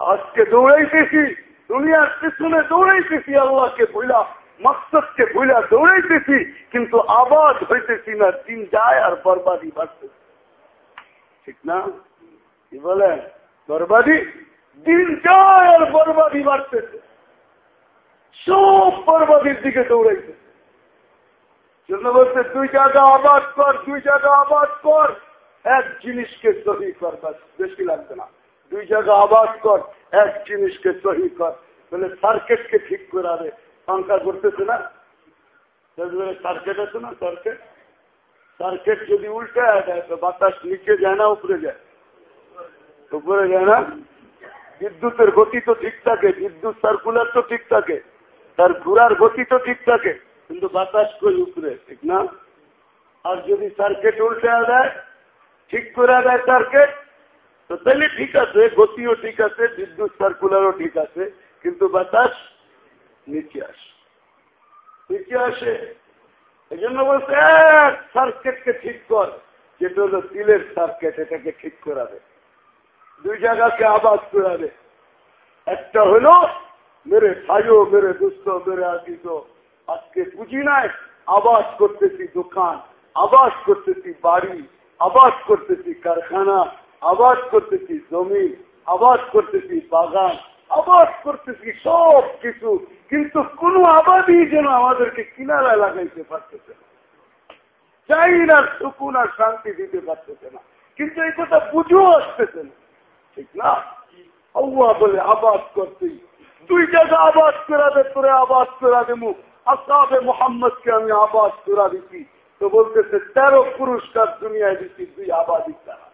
আজকে দৌড়াইতেছি, দুনিয়ার পিছনে দৌড়াইতেছি, আল্লাহকে বইলা মকসদকে বইলা দৌড়াইতেছি, কিন্তু আবাদ হইতেছি না, দিন যায় আর বরবাদি বাড়তেছে ঠিক না? কি বলেন বরবাদি? দিন যায় আর বরবাদি বাড়তেছে। সব বরবাদির দিকে দৌড়াইতেছে। জন্য বলছে, দুই জায়গা আবাদ কর, দুই জায়গা আবাদ কর। এক জিনিসকে সহি কর বেশি লাগবে না। দুই জায়গা আবাদ কর, এক জিনিসকে সহি কর। বলে, সার্কেটকে ঠিক করাবে সংখ্যা করতেছে না। সার্কেট আছে না সার্কেট সার্কেট যদি উল্টে দেয়, তো বাতাস নিচে যায় না, উপরে যায়। উপরে যায় না। বিদ্যুতের গতি তো ঠিক থাকে, বিদ্যুৎ সার্কুলার তো ঠিক থাকে, তার ঘোরার গতি তো ঠিক থাকে, কিন্তু বাতাস কই উপরে, ঠিক না? আর যদি সার্কেট উল্টে দেয়, ঠিক করে দেয় সার্কেট তো তাহলে ঠিক আছে, গতিও ঠিক আছে, বিদ্যুৎ সার্কুলারও ঠিক আছে, কিন্তু বাতাস নিচে আসে নিচে আসে এই জন্য বলছে, এক সার্কেটকে ঠিক কর, যেটা হলো তিলের সার্কেট এটাকে ঠিক করাবে। দুই জায়গাকে আবাদ করাবে। একটা হলো, মেরে ভাইও মেরে দুস্থ মেরে আজিত আজকে বুঝি নাই আবাস করতেছি দোকান আবাস করতেছি বাড়ি আবাস করতেছি কারখানা আবাস করতেছি জমি আবাস করতেছি বাগান আবাস করতেছি সব কিছু কিন্তু কোন আবাদই যেন আমাদেরকে কিনারা লাগাইতে পারতেছে না। চাই না সুকুন আর শান্তি দিতে পারতেছে না। কিন্তু এই কথা বুঝেও আসতেছে না। ঠিক না? আল্লাহ বলে, আবাদ করতে। দুই জায়গা আবাদ করাবে তোরে আবাদ করা দেবো। আসাবে মোহাম্মদকে আমি আবাদ করা দিচ্ছি তো বলতেছে, তেরো পুরস্কার দুনিয়ায় দিচ্ছি দুই আবাদি তারা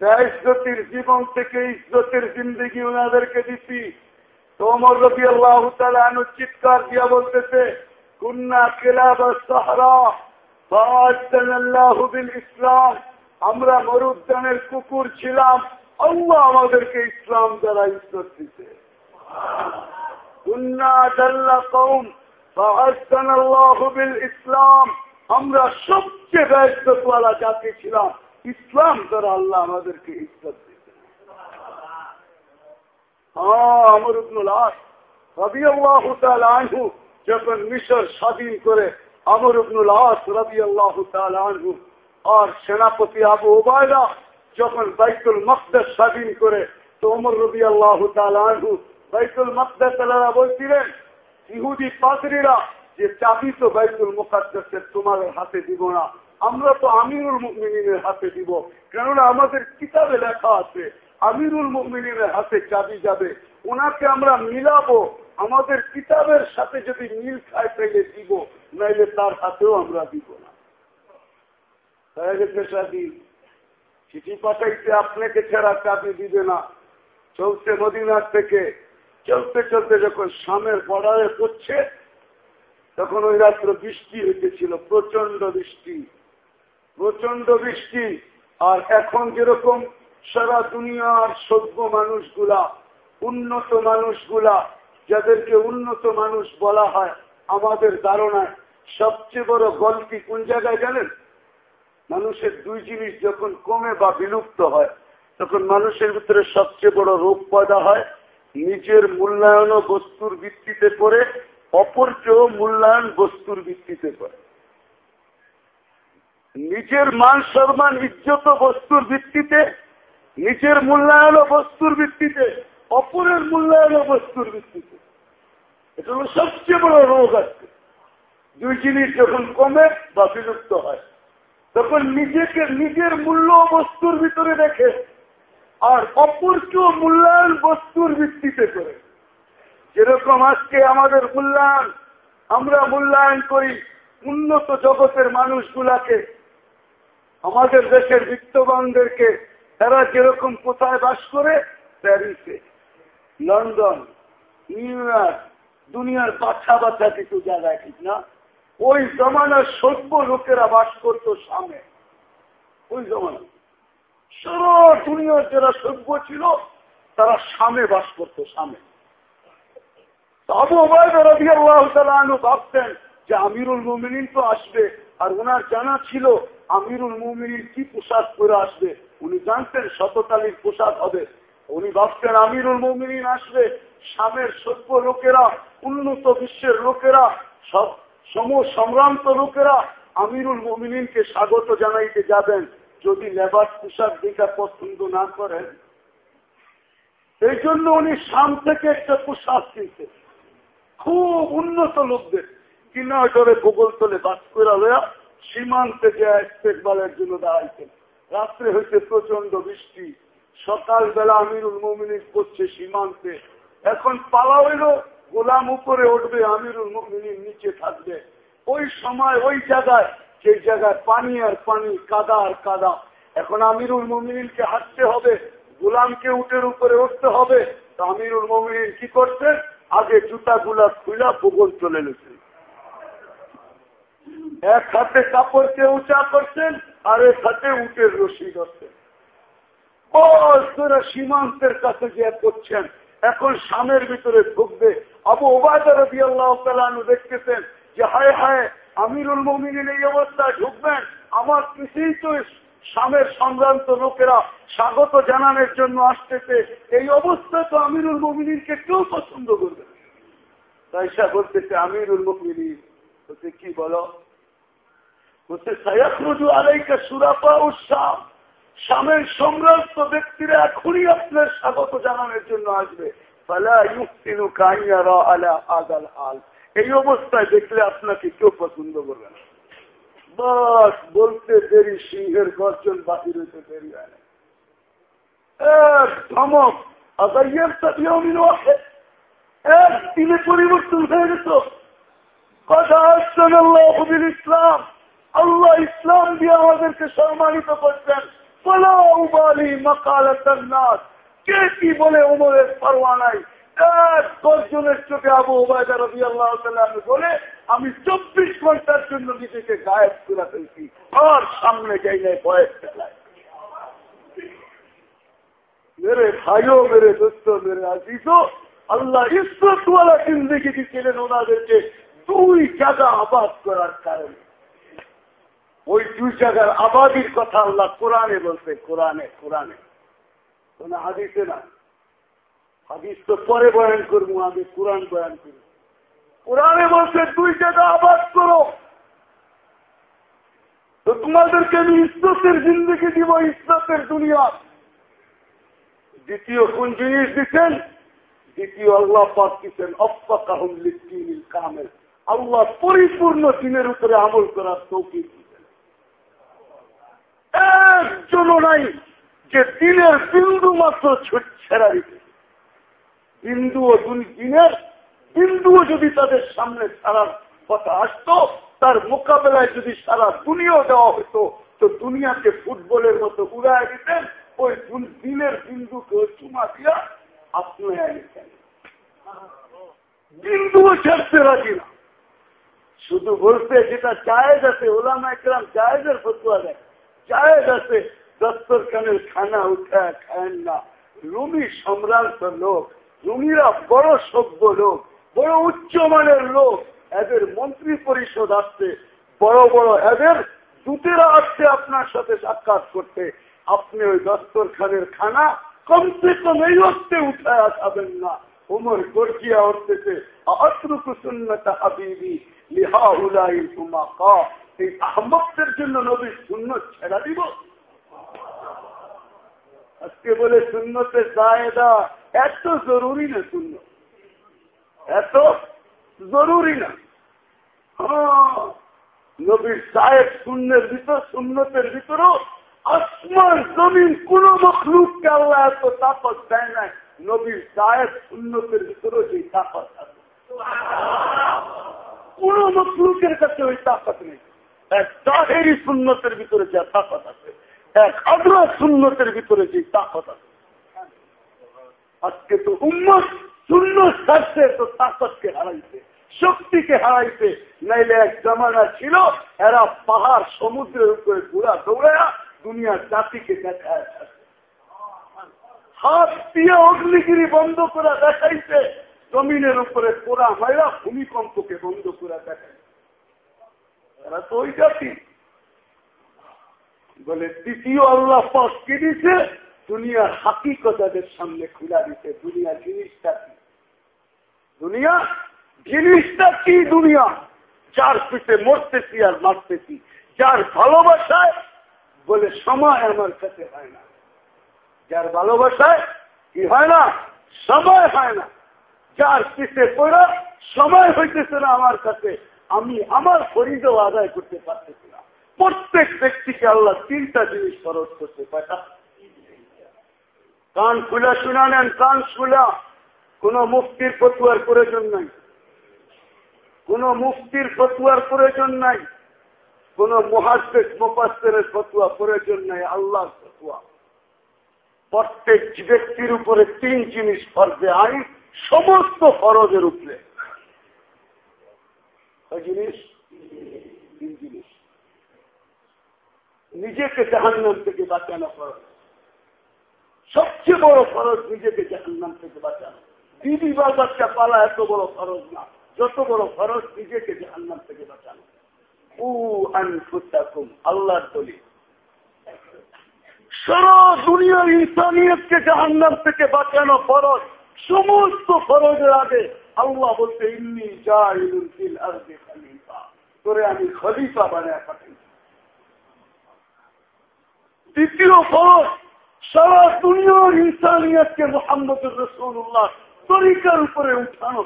ইজ্জতির জীবন থেকে ইজ্জতের জিন্দগি ওনাদেরকে দিচ্ছি তোমর রবি আল্লাহ চিৎকার দিয়া বলতেছে, কুন্না কেলাব সাহারা ইসলাম। আমরা মরুদ্যানের কুকুর ছিলাম, আল্লাহ আমাদেরকে ইসলাম দ্বারা ইজ্জত দিতে ইসলাম। আমরা সবচেয়ে ব্যস্তওয়ালা জাতি ছিলাম। ইসলাম দ্বারা আল্লাহ আমাদেরকে ইজ্জত দিতে হ্যাঁ আমর ইবনুল আস রবি আল্লাহ আনহু যখন মিশর স্বাধীন করে আমর ইবনুল আস রবি আল্লাহ আনহু আর সেনাপতি আবু ওবায়দা যখন বাইতুল মকদেশ স্বাধীন করে তো অমর রবি আল্লাহ আনহু বাইতুল মকদেশ বলছিলেন ইহুদি পাত্রীরা যে চাবি তো বাইতুল মোকাদ্দাসের তোমার হাতে দিব না আমরা তো আমিরুল মুমিনের হাতে দিব। কেননা আমাদের কিতাবে লেখা আছে, আমিরুল মুমিনের হাতে চাবি যাবে। ওনাকে আমরা মিলাবো, আমাদের কিতাবের সাথে যদি মিল খায় তাইলে দিব, নাইলে তার হাতেও আমরা দিব না। চিঠি পাঠাইতে আপনাকে ছাড়া চাবি দিবে না। চলতে মদিনার থেকে, চলতে চলতে যখন সামের বর্ডারে পড়ছে, তখন ওই রাত্র বৃষ্টি হইতেছিল প্রচণ্ড বৃষ্টি। প্রচণ্ড বৃষ্টি, আর এখন যেরকম সারা দুনিয়ার সভ্য মানুষগুলা, উন্নত মানুষগুলা, যাদেরকে উন্নত মানুষ বলা হয়, আমাদের ধারণায় সবচেয়ে বড় গল্পি কোন জায়গায় জানেন? মানুষের দুই জিনিস যখন কমে বা বিলুপ্ত হয়, তখন মানুষের ভিতরে সবচেয়ে বড় রোগ পয়দা হয়, নিজের মূল্যায়ন বস্তুর ভিত্তিতে করে, অপরকেও মূল্যায়ন বস্তুর ভিত্তিতে করে। নিজের মান সম্মান, ইজ্জত বস্তুর ভিত্তিতে, নিজের মূল্যায়ন বস্তুর ভিত্তিতে, অপরের মূল্যায়ন বস্তুর ভিত্তিতে। এটা হলো সবচেয়ে বড় রোগ আছে দুই জিনিস যখন কমে বা বিলুপ্ত হয়, তখন নিজেকে নিজের মূল্য বস্তুর ভিতরে দেখে আর অপরকেও মূল্যায়ন বস্তুর ভিত্তিতে করে। যেরকম আজকে আমাদের মূল্যায়ন, আমরা মূল্যায়ন করি উন্নত জগতের মানুষগুলাকে আমাদের দেশের বিত্তবানদেরকে তারা যেরকম কোথায় বাস করে, প্যারিসে। লন্ডন, নিউ ইয়র্ক, দুনিয়ার বাচ্চা বাচ্চা কিছু জায়গায়, ঠিক না? ওই জমানার সভ্য লোকেরা বাস করত সামনে। ওই জমানা সারা দুনিয়ার যারা সভ্য ছিল, তারা সামনে বাস করত, সামনে। আবু ভাবতেন যে আমিরুল মুমিনিন তো আসবে, আর ওনার জানা ছিল আমিরুল মুমিনিন কি পোশাক পরে আসবে? উনি জানতেন শততালির পোশাক হবে। উনি ভাবতেন আমিরুল মুমিনিন আসবে। সামের সভ্য লোকেরা, উন্নত বিশ্বের লোকেরা, সব সম সম্ভ্রান্ত লোকেরা আমিরুল মুমিনিনকে স্বাগত জানাইতে যাবেন। যদি লেবার পোশাক দেখা পছন্দ না করেন, এই জন্য উনি সাম থেকে একটা পোশাক কিনতে খুব উন্নত লোকদের। কিনা করে ভূগোল তলে বাস করে সীমান্তে যে ইস্তেকবালের জন্য দাঁড়াইতেন রাত্রে হইতে প্রচণ্ড বৃষ্টি। সকালবেলা আমিরুল মুমিনিন করছে সীমান্তে। এখন পালা হইল, গোলাম উপরে উঠবে, আমিরুল মুমিনিন নিচে থাকবে। ওই সময় ওই জায়গায়, সেই জায়গায় পানি আর পানি, কাদা আর কাদা। এখন আমিরুল মুমিনিনকে হাঁটতে হবে, গোলামকে উটের উপরে উঠতে হবে। তো আমিরুল মুমিনিন কি করছেন আগে জুতা গুলা খুলা ভূগোল চলে গেছে। এক হাতে কাপড়কে উঁচা করছেন আর এক হাতে উটের রশি করছেন সীমান্তের কাছে যে করছেন এখন সামের ভিতরে ঢুকবে। আবু ওবায়দা রবি আল্লাহ দেখতেছেন যে, হায় হায়, আমিরুল মমিনের এই অবস্থায় ঢুকবেন? আমার কিছুই তো সামের সংক্রান্ত লোকেরা স্বাগত জানানোর জন্য আসতেছে। এই অবস্থায় তো আমিরুল মমিনীরকে কেউ পছন্দ করবে তাইসা বলতেছে, আমিরুল মমিনী বলতে কি বলো? স্বামের সম্রান্ত ব্যক্তিরা এখনই আপনার স্বাগত জানানোর জন্য আসবে। এই অবস্থায় দেখলে আপনাকে কেউ পছন্দ করবে না। বাস, বলতে দেরি, সিংহের গর্জন হইতে দেরি হয় ধমক পরিবর্তন হয়ে গেত কথা আল্লাহ ইসলাম। আল্লাহ ইসলাম দিয়ে আমাদেরকে সম্মানিত করছেন। কে কি বলে পারোয়া নাই? চোখে আবু রবি আল্লাহ বলে, আমি চব্বিশ ঘণ্টার জন্য নিজেকে গায়েব করে ফেলছি। আর সামনে যাই নাই বয়স মেরে ভাইও, মেরে দোস্ত, মেরে আল্লাহ ইসরতওয়ালা জিন্দগি দিচ্ছিলেন ওনাদেরকে দুই জায়গা আবাদ করার কারণে। ওই দুই জায়গার আবাদির কথা আল্লাহ কোরআনে বলছে, কোরআনে কোরআনে। কোন হাদিসে না। হাদিস তো পরে বয়ান করব, আগে কোরআন বয়ান করব। কোরআনে বলছে, দুই জায়গা আবাদ করো। তো তোমাদেরকে আমি ইসরতের জিন্দগি দিব ইসরতের দুনিয়া। দ্বিতীয় কোন জিনিস দিচ্ছেন? দ্বিতীয় আল্লাহ পাক দিচ্ছেন অপ্পাকাহুল লিখিল কামেল। আল্লাহ পরিপূর্ণ দিনের উপরে আমল করার দিতেন একজনও নাই যে দিনের বিন্দু মাত্র ছেড়া দিতে বিন্দুও দিনের বিন্দুও যদি তাদের সামনে ছাড়ার কথা আসতো, তার মোকাবেলায় যদি সারা দুনিয়াও দেওয়া হতো, তো দুনিয়াকে ফুটবলের মতো উড়ায় দিতেন, ওই দিনের বিন্দুকে চুমা দিয়া আপনি নিতেন বিন্দুও ছাড়তে রাজি না। শুধু বলতে যেটা জায়েজ আছে ওলামা একরাম জায়েজের ফতুয়া দেয়। জায়েজ আছে দস্তরখানের খানা উঠা খায়েন না। রুমি সম্রান্ত লোক, রুমিরা বড় সভ্য লোক, বড় উচ্চমানের লোক। এদের মন্ত্রী পরিষদ আসছে বড় বড় এদের দূতেরা আসছে আপনার সাথে সাক্ষাৎ করতে। আপনি ওই দস্তরখানের খানা কমসে কম এই অর্থে উঠায় খাবেন না। উমর গর্জিয়া উঠতেছে সুন্নতা হাবিবি, লিহা উলাই তুমা এই আহমদদের জন্য নবীর শূন্য ছেড়া দিব। আজকে বলে শূন্যতে জায়দা এত জরুরি না শূন্য এত জরুরি না। নবীর সাহেব শূন্যের ভিতর শূন্যতের ভিতরও আসমান, জমিন, কোন মখলুককে আল্লাহ এত তাপত দেয় নাই। নবীর সাহেব শূন্যতের ভিতরেও সেই তাপত আছে। কোন মখলুকের কাছে ওই তাপত নেই। শূন্যতের ভিতরে যা তাপত আছে, এক শূন্যতের ভিতরে যে তাপত আছে। আজকে তো শূন্য তো তাকতকে হারাইছে, শক্তিকে হারাইছে। নাইলে এক ছিল, এরা পাহাড় সমুদ্রের উপরে ঘোরা দৌড়ায়া দুনিয়ার জাতিকে দেখায় হাত দিয়ে অগ্নিগিরি বন্ধ করা দেখাইছে, জমিনের উপরে পোড়া মাইরা ভূমিকম্পকে বন্ধ করা দেখাইছে। এরা তো ওই জাতি। বলে, দ্বিতীয় আল্লাহ পাশ কি দিছে? দুনিয়ার হাকিকতাদের সামনে খুলা দিতে দুনিয়ার জিনিসটা কি? দুনিয়া? জিনিসটা কি দুনিয়া? যার পিঠে মরতেছি আর মারতেছি, যার ভালোবাসায় বলে, সময় আমার কাছে হয় না। যার ভালোবাসায় কি হয় না? সময় হয় না। যার পিঠে পড়া সময় হইতেছে না আমার কাছে। আমি আমার ফরিদও আদায় করতে পারতেছি না। প্রত্যেক ব্যক্তিকে আল্লাহ তিনটা জিনিস খরচ করতে পারে। কান খুলা শুনা নেন, কান খুলা। কোন মুক্তির ফতুয়ার প্রয়োজন নাই। কোন মুক্তির ফতুয়ার প্রয়োজন নাই। কোন মহাদ্দেশ মোপাস্তের ফতুয়া প্রয়োজন নাই, আল্লাহর ফতুয়া। প্রত্যেক ব্যক্তির উপরে তিন জিনিস ফরজে আইন, সমস্ত ফরজের উপরে। জিনিস, তিন নিজেকে জাহান্নাম থেকে বাঁচানো ফরজ। সবচেয়ে বড় ফরজ নিজেকে জাহান্নাম থেকে বাঁচানো। দিদি বা বাচ্চা পালা এত বড় ফরজ না। যত বড় ফরজ নিজেকে জাহান্নাম থেকে বাঁচানো। উ আনফুতাকুম আল্লাহর দলি সারা দুনিয়ার ইনসানিয়তকে জাহান্নাম থেকে বাঁচানো ফরজ। সমস্ত ফরজের আগে আল্লাহ বলতে খলিফা। তোরে আমি খলিফা বানায় পাঠাই। দ্বিতীয় ফরজ, সারা দুনিয়ার ইনসানিয়তকে মোহাম্মদ রসুল্লাহ তরিকার উপরে উঠানো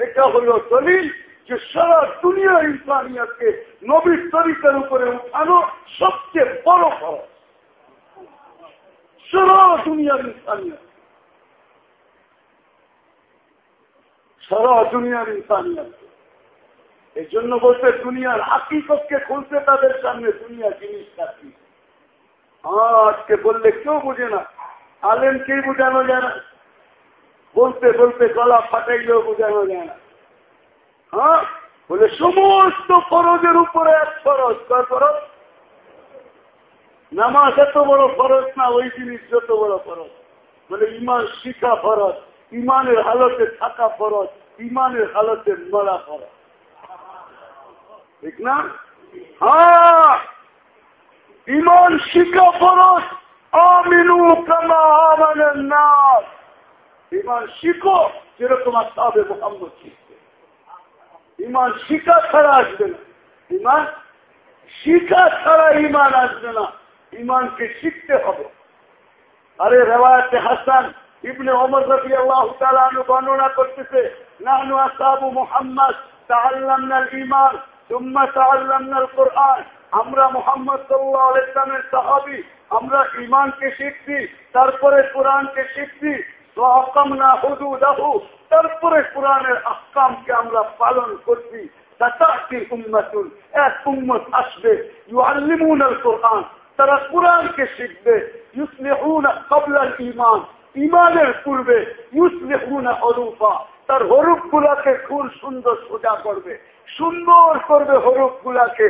এটা হলো দলিল যে সারা দুনিয়া ইনসানিয়াতকে নবীর তরিকার উপরে উঠানো সবচেয়ে বড় খরচ সারা দুনিয়ার সারা দুনিয়ার এই জন্য বলতে দুনিয়ার হাকিকতকে খুলতে তাদের সামনে, দুনিয়ার জিনিসটা কি? আজকে বললে কেউ বুঝে না। বোঝানো যায় না? বলতে বলতে গলা ফাটাইলেও বোঝানো যায় না। হ্যাঁ? বলে, সমস্ত ফরজের উপরে এক ফরজ। কয় ফরজ? নামাজ এত বড় ফরজ না, ওই জিনিস যত বড় ফরজ। বলে, ইমান শিখা ফরজ, ইমানের হালতে থাকা ফরজ, ইমানের হালতে মরা ফরজ। ঠিক না? হ্যাঁ! ইমান শিখা ফরজ, আমিনু কামা নাম ইমান শিখো, যেরকম আসতে মোহাম্মদ শিখতে ইমান শিখা ছাড়া আসবে না। ইমান শিখা ছাড়া ইমান আসবে না। ইমানকে শিখতে হবে। আরে রেওয়ায়তে হাসান, ইবনে ওমর রবি আল্লাহ বর্ণনা করতেছে নাহনু আসাবু মোহাম্মদ তাল্লামনাল ইমান তুম্মা তাল্লামনাল কোরআন। আমরা মোহাম্মদ সাল্লাহ সাহাবি, আমরা ইমানকে শিখছি, তারপরে কোরআনকে শিখছি না হুদু দাহু তারপরে কোরআনের আহকামকে আমরা পালন করছি এক উম্মত আসবে, ইউআল্লিমুনাল কোরআন। তারা কোরআনকে শিখবে। ইউসলিহুনা কবলাল ইমান ইমানের পূর্বে ইউসলিহুনা হরুফা। তার হরুফ গুলাকে খুব সুন্দর সোজা করবে। সুন্দর করবে হরুফ গুলাকে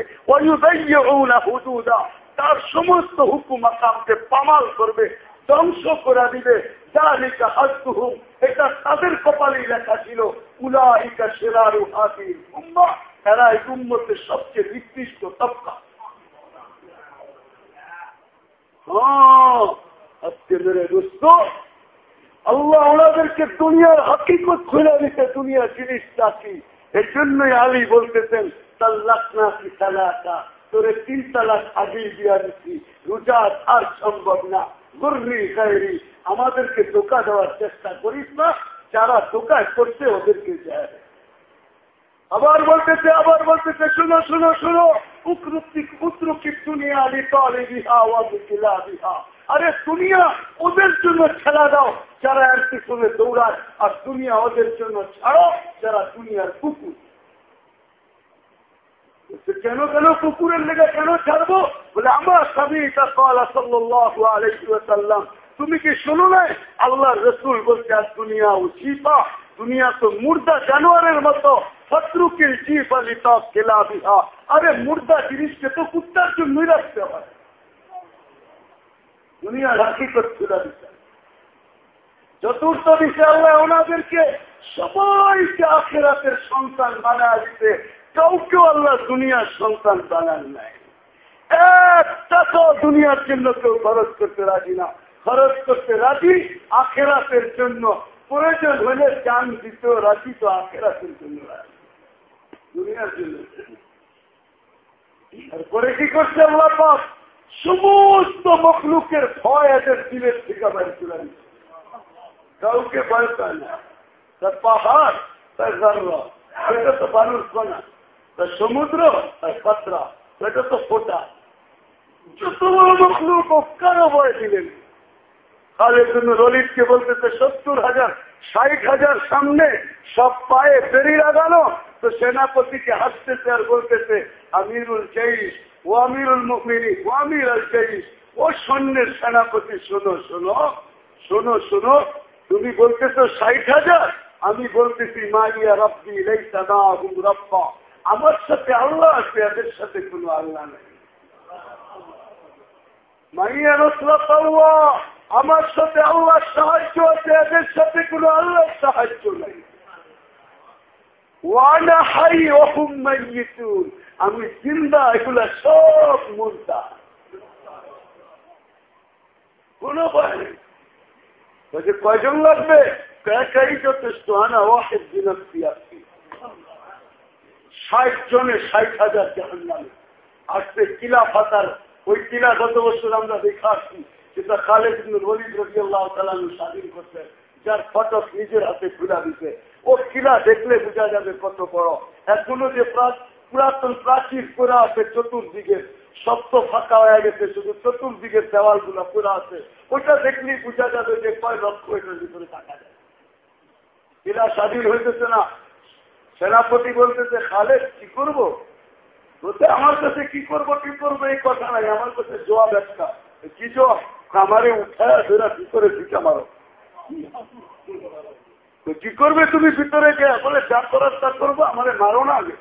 হুদুদা। তার সমস্ত হুকুম আকামকে পামাল করবে, ধ্বংস করে দিবে। জালিকা হাজুহুম এটা তাদের কপালেই লেখা ছিল, উলাইকা সেরারু হাতির উম্মা এরা এই সবচেয়ে নিকৃষ্ট তবকা। হ্যাঁ আল্লাহ ওনাদেরকে দুনিয়ার হাকিকত খুলে দিতে দুনিয়ার জিনিসটা কি? এর জন্যই আলী বলতেছেন তাল্লাক না কি তালাকা তোরে তিন তালাক আগেই দিয়া দিচ্ছি রুজাত আর সম্ভব না। গুর্রি গায়রি আমাদেরকে ধোকা দেওয়ার চেষ্টা করিস না, যারা ধোকায় করছে ওদেরকে যায় আবার বলতেছে আবার বলতেছে, শুনো শুনো শুনো। আরে দুনিয়া ওদের জন্য খেলা দাও। যারা এর পিছনে দৌড়ায়, আর দুনিয়া ওদের জন্য ছাড়ো, যারা দুনিয়ার কুকুর। কেন কেন কুকুরের লেগে কেন ছাড়বো? বলে, আমার স্বামী আলাইসাল্লাম তুমি কি শোনো নাই? আল্লাহ রসুল বলছে, আর দুনিয়া উচিপা দুনিয়া তো মুর্দা জানোয়ারের মতো। আলি তক কেলা বিহা আরে মুর্দা জিনিসকে তো কুত্তার জন্যই রাখতে হয়। দুনিয়ার হাকিকত খুলে দিতে চতুর্থ বিষয় আল্লাহ ওনাদেরকে সবাইকে আখেরাতের সন্তান বানা দিতে কাউকেও আল্লাহ দুনিয়ার সন্তান বানান নাই। একটা তো দুনিয়ার জন্য কেউ খরচ করতে রাজি না। খরচ করতে রাজি, আখেরাতের জন্য প্রয়োজন হলে চান দিতে রাজি তো আখেরাতের জন্য রাজি। দুনিয়ার তারপরে কি করছে আল্লাহ পাক? সমস্ত মখলুকের ভয় এদের দিলের থেকে বাড়ি চলে কাউকে ভয় পায় না। তার পাহাড়, তার সেটা তো কণা। তার সমুদ্র, তার পাত্রা, সেটা তো ফোটা। যত বড় কারও ভয় দিলেন জন্য সত্তর হাজার, ষাট হাজার সামনে সব পায়ে ফেরি লাগানো তো সেনাপতিকে হাসতেছে আর বলতেছে, আমিরুল জৈশ ও আমিরুল মুকমিনী ও আমির আল জৈশ ও সৈন্যের সেনাপতি, শোনো শোনো শোনো শোনো, তুমি বলতেছো ষাট হাজার? আমি বলতেছি মাইয়া রব্বি রব্বা, আমার সাথে আল্লাহ আছে, এদের সাথে কোনো আল্লাহ নেই। মাইয়া রসলা আমার সাথে আল্লাহর সাহায্য আছে, এদের সাথে কোনো আল্লাহর সাহায্য নেই। আমি চিন্তা এগুলা সব মুর্দা। কোন কয়জন লাগবে? কয়েকাই যথেষ্ট। আনা ওয়াহেদ বিনক্তি আসছি ষাট জনে, ষাট হাজার জাহান নামে আসতে কিলা ফাতার ওই কিলা গত বছর আমরা দেখে আসছি যেটা খালেদ রবি তালানু স্বাধীন করছেন যার ফটক নিজের হাতে খুলা দিতে ও কিলা দেখলে বোঝা যাবে কত বড়। এখনও যে পুরাতন প্রাচীর করা আছে চতুর্দিকে, সপ্ত ফাঁকা হয়ে গেছে, শুধু চতুর্দিকের দেওয়ালগুলা পুরা আছে। ওটা দেখলেই বোঝা যাবে যে কয় লক্ষ এটার ভিতরে থাকা যায়। কিলা স্বাধীন হইতেছে না। সেনাপতি বলতেছে, খালেদ, কি করব? বলতে আমার কাছে কি করব, কি করব, এই কথা নাই। আমার কাছে জবাব একটা। কি জবাব আমারে উঠায় ধরা ভিতরে ঢুকে মারো? কি করবে তুমি ভিতরে গিয়ে? বলে, যা করার তা করব আমারে মারো না আগে।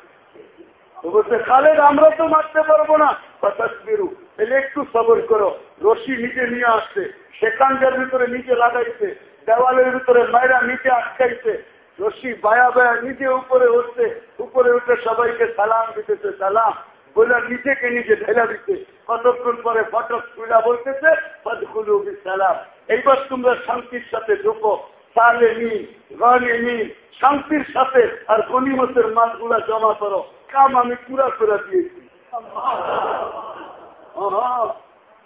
তো বলছে, খালেদ, আমরা তো মারতে পারব না। তসবিরু এলে একটু সবর করো। রশি নিচে নিয়ে আসছে। সেখানকার ভিতরে নিচে লাগাইছে। দেওয়ালের ভিতরে মায়েরা নিচে আটকাইছে। রশি বায়া বায়া নিজে উপরে উঠছে। উপরে উঠে সবাইকে সালাম দিতেছে, সালাম। বলে, নিজেকে নিজে ঢেলা দিতে। কতক্ষণ পরে ফটক তুলা বলতেছে সালাম এইবার তোমরা শান্তির সাথে ঢুকো। সালে নি রনে নি শান্তির সাথে আর গণিমতের মাছগুলা জমা করো। কাম আমি পুরা করে দিয়েছি।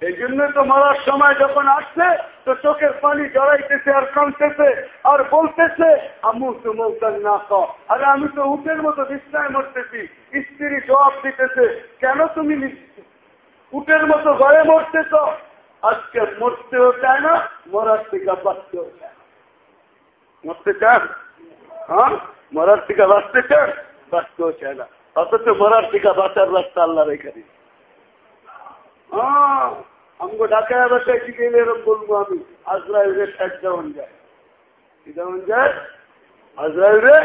এই জন্য তো মরার সময় যখন আসছে, তো চোখের পানি জড়াইতেছে আর কাঁদতেছে আর বলতেছে আমু তো মৌতার না ক। আরে আমি তো উঠের মতো বিছনায় মরতেছি। স্ত্রী জবাব দিতেছে, কেন তুমি উটের মতো ঘরে মরতেছ? আজকে মরতেও চায় না, মরার থেকে বাঁচতেও চায় মরতে চান হ্যাঁ মরার থেকে বাঁচতে চান বাঁচতেও চায় না অথচ মরার থেকে বাঁচার রাস্তা আল্লাহ রেখে দিচ্ছে হ্যাঁ আমাকে ঢাকায় বাসায় গেলে এরকম বলব আমি আজরাইলে ঠেক দেওয়ান যায় কি দেওয়ান যায় আজরাইলে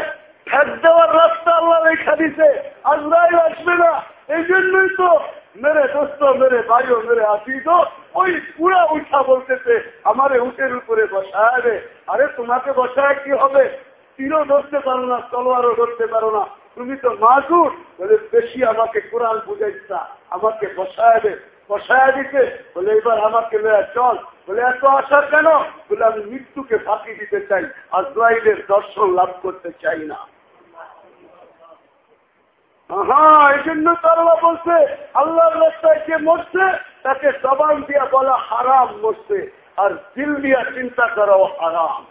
ঠেক দেওয়ার রাস্তা আল্লাহ রেখা দিছে আজরাইল আসবে না এই জন্যই তো মেরে দোস্ত মেরে ভাইও মেরে আসি তো ওই পুরা উঠা বলতেছে, আমারে উঠের উপরে বসায় রে আরে, তোমাকে বসায় কি হবে? তীরও ধরতে পারো না, তলোয়ারও ধরতে পারো না। তুমি তো মাজুর। বলে, বেশি আমাকে কোরআন বুঝাইছা আমাকে বসায় দে। বসায় দিতে? বলে, এবার আমাকে লয়া চল। বলে, এত আশা কেন? বলে, আমি মৃত্যুকে ফাঁকি দিতে চাই আজরাইলের দর্শন লাভ করতে চাই না। হ্যাঁ এই জন্য তারা বলছে, আল্লাহর রাস্তায় যে মরছে তাকে জবান দিয়া বলা হারাম মরছে আর দিল দিয়া চিন্তা করাও হারাম।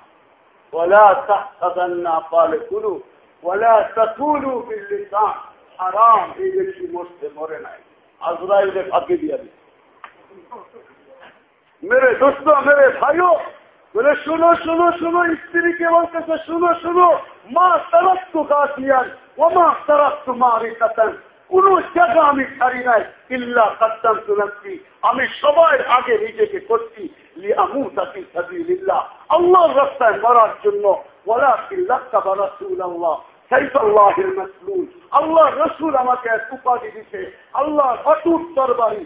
মেরে দোস্ত, মেরে ভাইও, বলে, শুনো শুনো শুনো, স্ত্রীকে বলতেছে, শুনো শুনো, মা তারাক্তু গাছিয়ান ও মা তারাক্তু মারি কাতান কোন জায়গা আমি ছাড়ি নাই। ইল্লা কাত্তাম তুলাচ্ছি আমি সবার আগে নিজেকে করছি। লিয়ামু তাকি সাবিলিল্লাহ। আল্লাহর রাস্তায় মরার জন্য। ওলা কিল্লাক্কা বারাসুল আল্লাহ সাইফাল্লাহের মাসলুল। আল্লাহ রসুল আমাকে এক উপাধি দিতে আল্লাহ অটুট তরবারি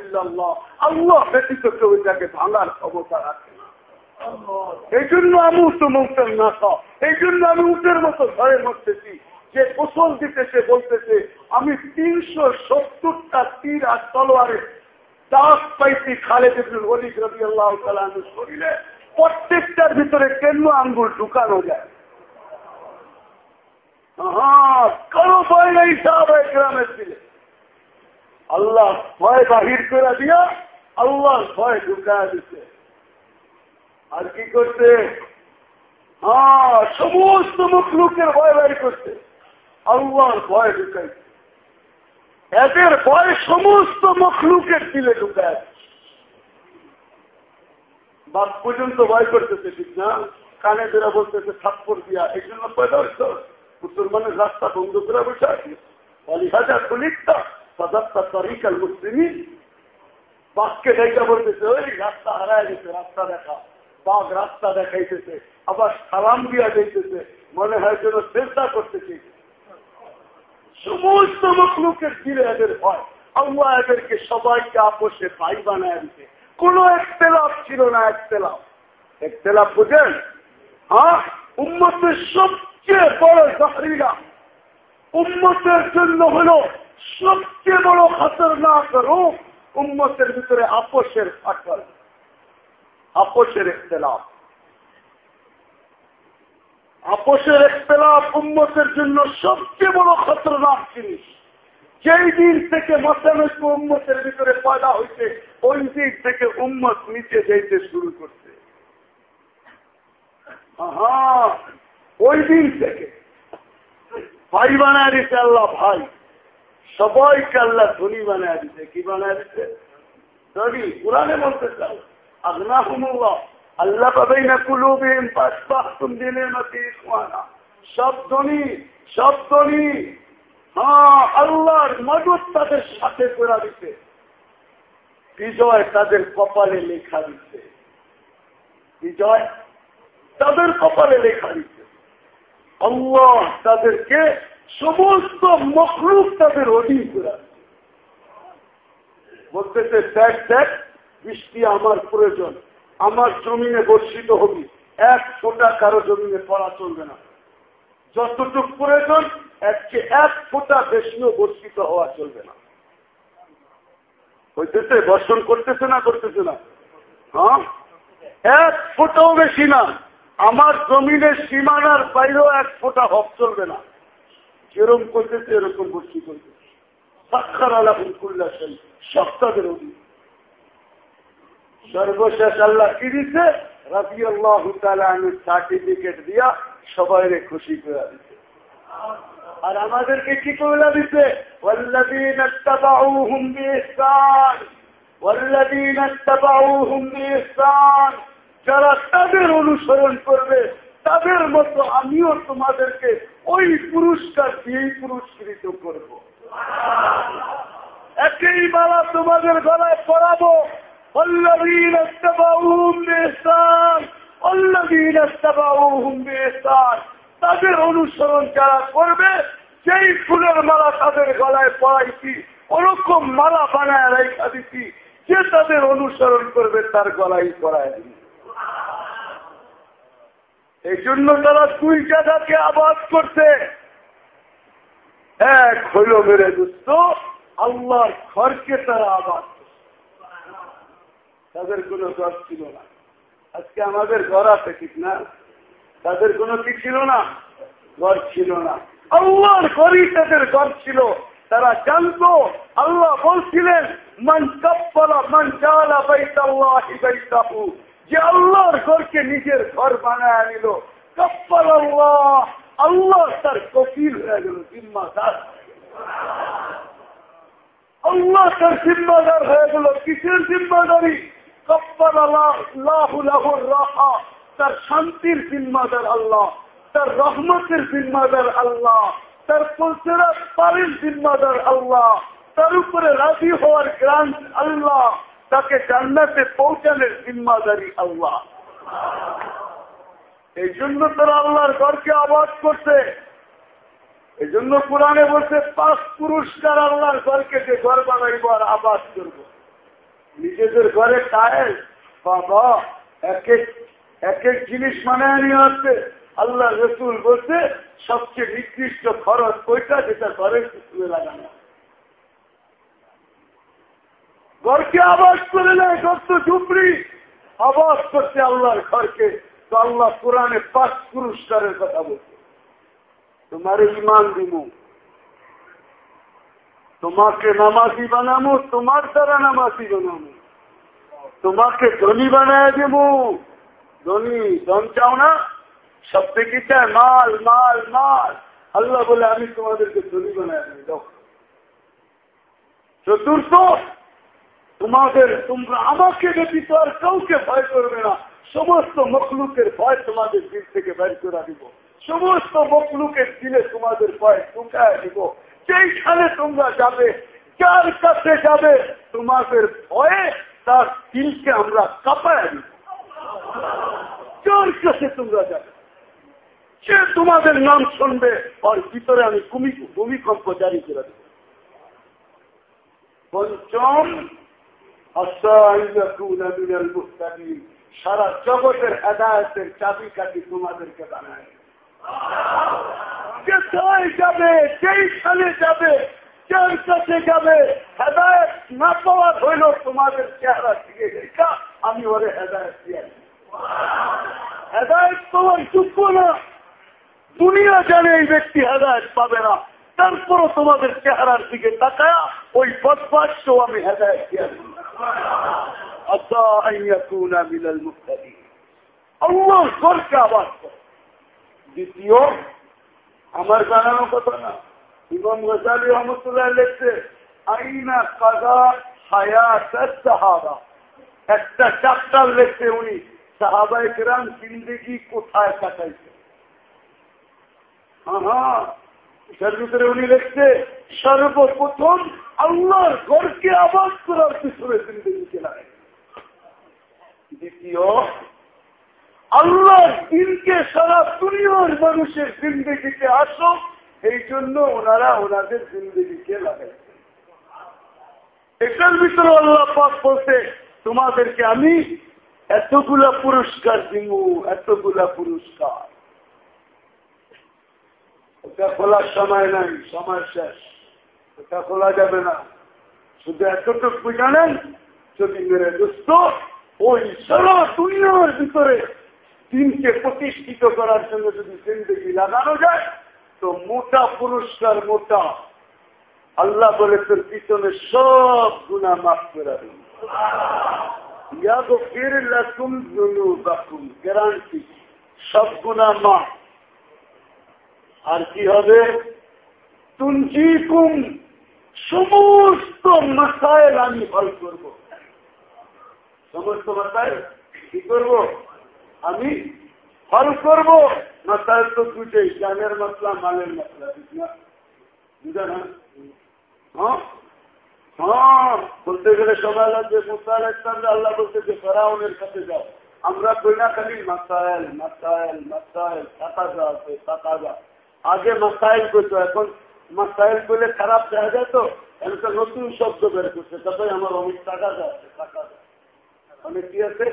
ইল্লাল্লাহ। আল্লাহ ব্যতীত কেউ এটাকে ভাঙার ক্ষমতা রাখে এই জন্য আমি তো মুক্তের না এই জন্য আমি উটের মতো ঘরে মরতেছি যে গোসল দিতেছে বলতেছে, আমি তিনশো সত্তরটা তীর আর তলোয়ারে দাস পাইছি খালেদ অলিক রবি আল্লাহ শরীরে। প্রত্যেকটার ভিতরে কেন আঙ্গুল ঢুকানো যায়? বাহির আর কি করছে? হ্যাঁ সমস্ত মুখ লোকের ভয় বাড়ি করছে। আল্লাহর ভয় ঢুকাইছে এদের ভয় সমস্ত মখলুকের দিলে ঢুকায় বাদ পর্যন্ত ভয় করতেছে, ঠিক না? কানে বেরা বলতেছে থাপ্পর দিয়া, এই জন্য পয়দা হইতো মুসলমানের রাস্তা বন্ধ করে বসে আছে। অলিহাজা খুলিকটা সদাত্তা তরিকাল মুসলিমই বাঘকে দেখা বলতেছে, ওই রাস্তা হারায় গেছে, রাস্তা দেখা। বাঘ রাস্তা দেখাইতেছে, আবার সালাম দিয়া যাইতেছে। মনে হয় যেন চেষ্টা করতেছে। সমস্ত মকলুকের দিলে এদের হয়। আল্লাহ এদেরকে সবাইকে আপোষে ভাই বানায় দিতে। কোন একতেলাপ ছিল না একতেলাপ একতেলাপ বুঝেন? হ্যাঁ? উম্মতের সবচেয়ে বড় জাহরিরা উম্মতের জন্য হল সবচেয়ে বড় খতরনাক রোগ উম্মতের ভিতরে আপোষের ফাটল। আপোষের একতেলাপ আপোষের একতলাপ উম্মতের জন্য সবচেয়ে বড় খতরনাক জিনিস। যেই দিন থেকে মতানৈক্য উম্মতের ভিতরে পয়দা হয়েছে ওই দিন থেকে উম্মত নিচে যেতে শুরু করছে। ওই দিন থেকে। ভাই বানায় দিতে আল্লাহ ভাই। সবাইকে আল্লাহ ধনী বানায় দিতে কি বানায় দিতে ধনী। পুরানে বলতে চাও। আগনা হ্যাঁ আল্লাহর মদত তাদের সাথে করে দিতে। বিজয় তাদের কপালে লেখা দিচ্ছে বিজয় তাদের কপালে লেখা দিচ্ছে আল্লাহ তাদেরকে সমস্ত মখলুক তাদের অধীন করে বলতেছে, দেখ দেখ, বৃষ্টি আমার প্রয়োজন। আমার জমিনে বর্ষিত হবি। এক ফোটা কারও জমিনে পড়া চলবে না। যতটুক প্রয়োজন, এককে এক ফোটা বেশিও বর্ষিত হওয়া চলবে না। হইতেছে, বর্ষণ করতেছে না করতেছে না? হ্যাঁ? এক ফোটাও বেশি না। আমার জমিনের সীমানার বাইরেও এক ফোটা হক চলবে না। যেরকম করতেছে, এরকম বর্ষি করতেছে সাক্ষার সব তাদের অধীন। সর্বশেষ আল্লাহ কি দিছে? রাজি আল্লাহ সার্টিফিকেট দিয়া সবাই খুশি করে দিছে। আর আমাদেরকে কি করে দিছে? যারা তাদের অনুসরণ করবে, তাদের মতো আমিও তোমাদেরকে ওই পুরস্কার দিয়েই পুরস্কৃত করব। একই বেলা তোমাদের গলায় পড়াবো والذين اتبعوهم بإحسان والذين اتبعوهم بإحسان তাদের অনুসরণ যারা করবে সেই ফুলের মালা তাদের গলায় পড়াইছি ওরকম মালা বানায় রেখা দিচ্ছি যে তাদের অনুসরণ করবে তার গলায় পড়ায় দিই এই জন্য তারা দুই জায়গাকে আবাদ করছে এক হইল মেরে দুস্থ আল্লাহর ঘরকে তারা আবাদ তাদের কোনো ঘর ছিল না। আজকে আমাদের ঘর আছে ঠিক না? তাদের কোনো কি ছিল না? ঘর ছিল না। আল্লাহর ঘরই তাদের ঘর ছিল। তারা জানতো, আল্লাহ বলছিলেন, মান কাপ্পালা মান জালা বাইতাল্লাহি যে আল্লাহর ঘরকে নিজের ঘর বানায় নিল কপ্পাল আল্লাহ আল্লাহ তার কফিল হয়ে গেল, জিম্মাদার। আল্লাহ তার জিম্মাদার হয়ে গেল। কিসের জিম্মাদারি? কপ্পাল আল্লাহ রাহা তার শান্তির জিম্মাদার আল্লাহ তার রহমতের জিম্মাদার আল্লাহ তার পলসেরাত পারের জিম্মাদার আল্লাহ তার উপরে রাজি হওয়ার গ্রান্ট আল্লাহ তাকে জান্নাতে পৌঁছানোর জিম্মাদারি আল্লাহ এই জন্য তারা আল্লাহর ঘরকে আবাদ করছে এই জন্য কোরআনে বলছে পাঁচ পুরস্কার আল্লাহর ঘরকে যে ঘর বানাইব আর আবাদ করব নিজেদের ঘরে টাইল, বাবা, এক এক জিনিস বানায় নিয়ে আসছে। আল্লাহ রসুল বলছে, সবচেয়ে নির্দিষ্ট খরচ ওইটা যেটা ঘরের পিছনে লাগানো। ঘরকে আবাস করে নেয় তো ঝুপড়ি। আবাস করছে আল্লাহর ঘরকে। তো আল্লাহ কোরআনে পাঁচ পুরস্কারের কথা বলছে। তোমার ইমান দিব তোমাকে নামাজি বানাবো তোমার দ্বারা নামাজি বানাবো তোমাকে ধনী বানায় দেব। ধনী, ধন চাও না? সব থেকে চায় মাল মাল মাল। আল্লাহ বলে, আমি তোমাদেরকে ধনী বানায় দেব চতুর্থ, তোমাদের তোমরা আমাকে ব্যতীত আর কাউকে ভয় করবে না। সমস্ত মখলুকের ভয় তোমাদের দিল থেকে বের করে দিব। সমস্ত মখলুকের দিলে তোমাদের ভয় ঢুকায় দিব। যেইখানে তোমরা যাবে, যার কাছে যাবে, তোমাদের ভয়ে তার দিলকে আমরা কাঁপায় দিব। যার কাছে তোমরা যাবে, সে তোমাদের নাম শুনবে, আর ভিতরে আমি ভূমিকম্প জারি করে দেব। পঞ্চম সারা জগতের হেদায়তের চাবি কাটি তোমাদেরকে বানায়। কোথায় যাবে যেইখানে যাবে, যার কাছে যাবে, হেদায়ত না পাওয়ার হইল তোমাদের চেহারা থেকে। আমি ওরে হেদায়ত দিয়ে হেদায়ত পাওয়ার যোগ্য না। দুনিয়া জানে এই ব্যক্তি হেদায়ত পাবে না। তারপরও তোমাদের চেহারার দিকে তাকায়া ওই বদবাস্য আমি হেদায়ত দিয়ে আল্লাহ ঘরকে আবাদ করে। দ্বিতীয়, আমার জানানো কথা না। ইমাম গজালি রহমতুল্লাহ লিখছে, আইনা কাজা হায়াত সাহাবা। একটা চাপ্টার লিখছে উনি সাহাবাই গ্রাম জিন্দিগি কোথায় কাটাইছে? এটার ভিতরে উনি লিখছে, সর্বপ্রথম আল্লাহর ঘরকে আবাদ করার পিছনে জিন্দিগিকে লাগে দ্বিতীয় আল্লাহর দিনকে সারা দুনিয়ার মানুষের জিন্দগিতে আসো, এই জন্য ওনারা ওনাদের জিন্দগিকে লাগাইছে এটার ভিতরে আল্লাহ পাক বলতে তোমাদেরকে আমি এতগুলা পুরস্কার দিব এতগুলা পুরস্কার। ওটা খোলার সময় নাই, সময় শেষ। ওটা খোলা যাবে না। শুধু এতটুকু জানেন, যদি মেরে দোস্ত ওই সারা দুনিয়ার ভিতরে দিনকে প্রতিষ্ঠিত করার জন্য যদি জিন্দগি লাগানো যায়, তো মোটা পুরস্কার, মোটা। আল্লাহ বলে তোর পিছনে সব গুণা মাফ করে গ্যারান্টি সব গুণা মাফ। আর কি হবে? তুঞ্জিকুম সমস্ত মাসাইল আমি হল করব। সমস্ত কি করব? আমি হল করব? মাসাইল তো দুটাই জানের মশলা মালের মশলা না? হ্যাঁ? হ্যাঁ বলতে গেলে সময় লাগবে মুসাল ইসলামে আল্লাহ বলতে যে ফেরাউনের কাছে যাও। আমরা কই না খালি মাসাইল মাসাইল মাসাইল তাকাজা আছে তাকাজা আগে মাসাইল করতো এখন মাসাইল করলে খারাপ দেখা যায় তো? একটা নতুন শব্দ বের করছে তাতে আমার অনেক টাকা যাচ্ছে টাকা অনেক কি আছে?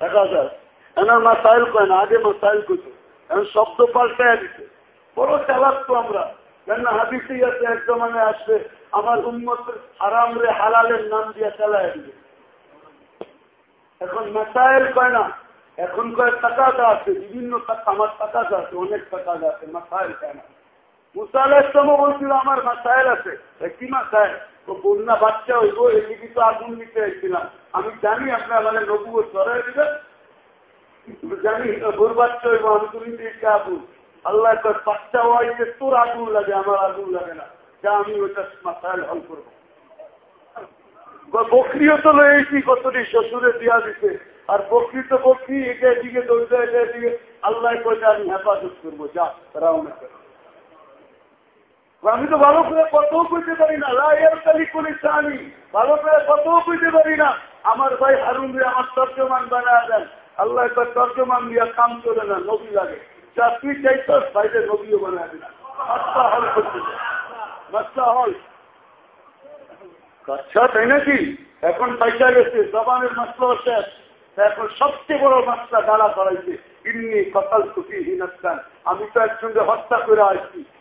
টাকা যায় এনার মাসাইল কয় না, আগে মাসাইল করতো এখন শব্দ পাল্টায় দিচ্ছে বড় চালাক তো আমরা। কেন হাদিসই আছে, এক জমানে আসবে, আমার উন্মত হারাম রে হালালের নাম দিয়ে চালায় দিবে। এখন মাসাইল কয় না, এখন কয় টাকা আছে, বিভিন্ন আমার টাকা আছে, অনেক টাকা আছে মাসাইল কয় না। মুসাল ইসলামও বলছিল, আমার মাসাইল আছে। কি মাসাইল তো বন্যা বাচ্চা হইব এদিকে তো আগুন নিতে এসেছিলাম আমি জানি আপনার মানে নবুয় চড়াই দিবেন জানি নবুর বাচ্চা হইব, আমি তুমি দিয়েছি আগুন। আল্লাহ বাচ্চা হওয়াইতে তোর আগুন লাগে, আমার আগুন লাগে না। যা আমি ওইটা মাসাইল হল করব। বকরিও তো লয়েছি কতটি শ্বশুরে দিয়া দিতে আর বকরি তো বকরি এটা দিকে দৌড়তে এটা দিকে আল্লাহ কইতে আমি হেফাজত করব, যা রাউনে আমি তো ভালো করে কতও বুঝতে পারি না। লাইয়ার কালি করে চানি ভালো করে কতও বুঝতে পারি না। আমার ভাই হারুন রে আমার তর্জমান বানায় দেন। আল্লাহ একটা তর্জমান দিয়া কাম করে না নবী লাগে। যা তুই চাইছস ভাইদের নবীও বানায় দিনা নাকি? এখন পয়সা গেছে, জবানের মাসলা শেষ। এখন সবচেয়ে বড় মাসলা দাঁড়া করাইছে ইন্নি কপাল সুখী হিনাস্তান আমি তো একসঙ্গে হত্যা করে আসছি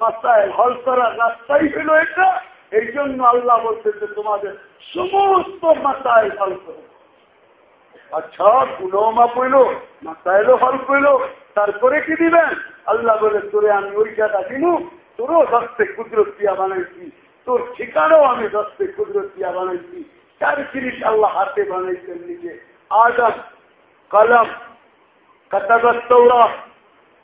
মাসাইল হল করার রাস্তাই হলো এটা। এই জন্য আল্লাহ বলতেছে তোমাদের সমস্ত মাসাইল হল করো। আচ্ছা গুণও মা পইল মাসাইলও হল পইল তারপরে কি দিবেন? আল্লাহ বলে, তোরে আমি ওই জায়গা দিনু, তোরও দশতে কুদরত দিয়া বানাইছি। তোর ঠিকানাও আমি দশতে কুদরত দিয়া বানাইছি। চার জিনিস আল্লাহ হাতে বানাইছেন নিজে। আদম, কলম কতগস্তৌরা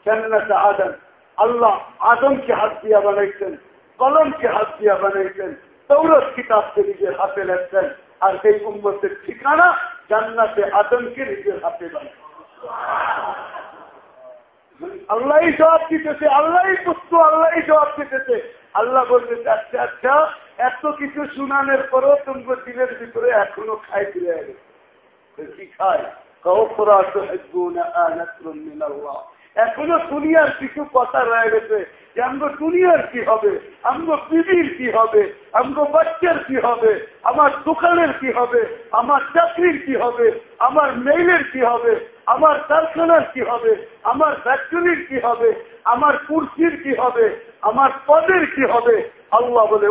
জান্নাত আদম। আল্লাহ আদমকে হাত দিয়া বানাইছেন, কলমকে হাত দিয়া বানাইছেন তৌরত কিতাবকে নিজের হাতে রাখছেন আর এই উম্মতের ঠিকানা জান্নাতে আদমকে নিজের হাতে বানাই আল্লাহ জবাব দিতেছে আল্লাহ বস্তু আল্লাহ জবাব দিতেছে। আল্লাহ বলতেছে আচ্ছা আচ্ছা এত কিছু শুনানোর পরও তোমার দিনের ভিতরে এখনও খাই ফিরে গেছে কি খায়? এখনও দুনিয়ার কিছু কথা রয়ে গেছে যে আমগো দুনিয়ার কি হবে আমগো বিবির কি হবে আমগো বাচ্চার কি হবে আমার দোকানের কি হবে আমার চাকরির কি হবে আমার মেইলের কি হবে আমার কারখানার কি হবে আমার ফ্যাক্টরির কি হবে আমার কুর্সির কি হবে আমার পদের কি হবে আল্লাহ বলে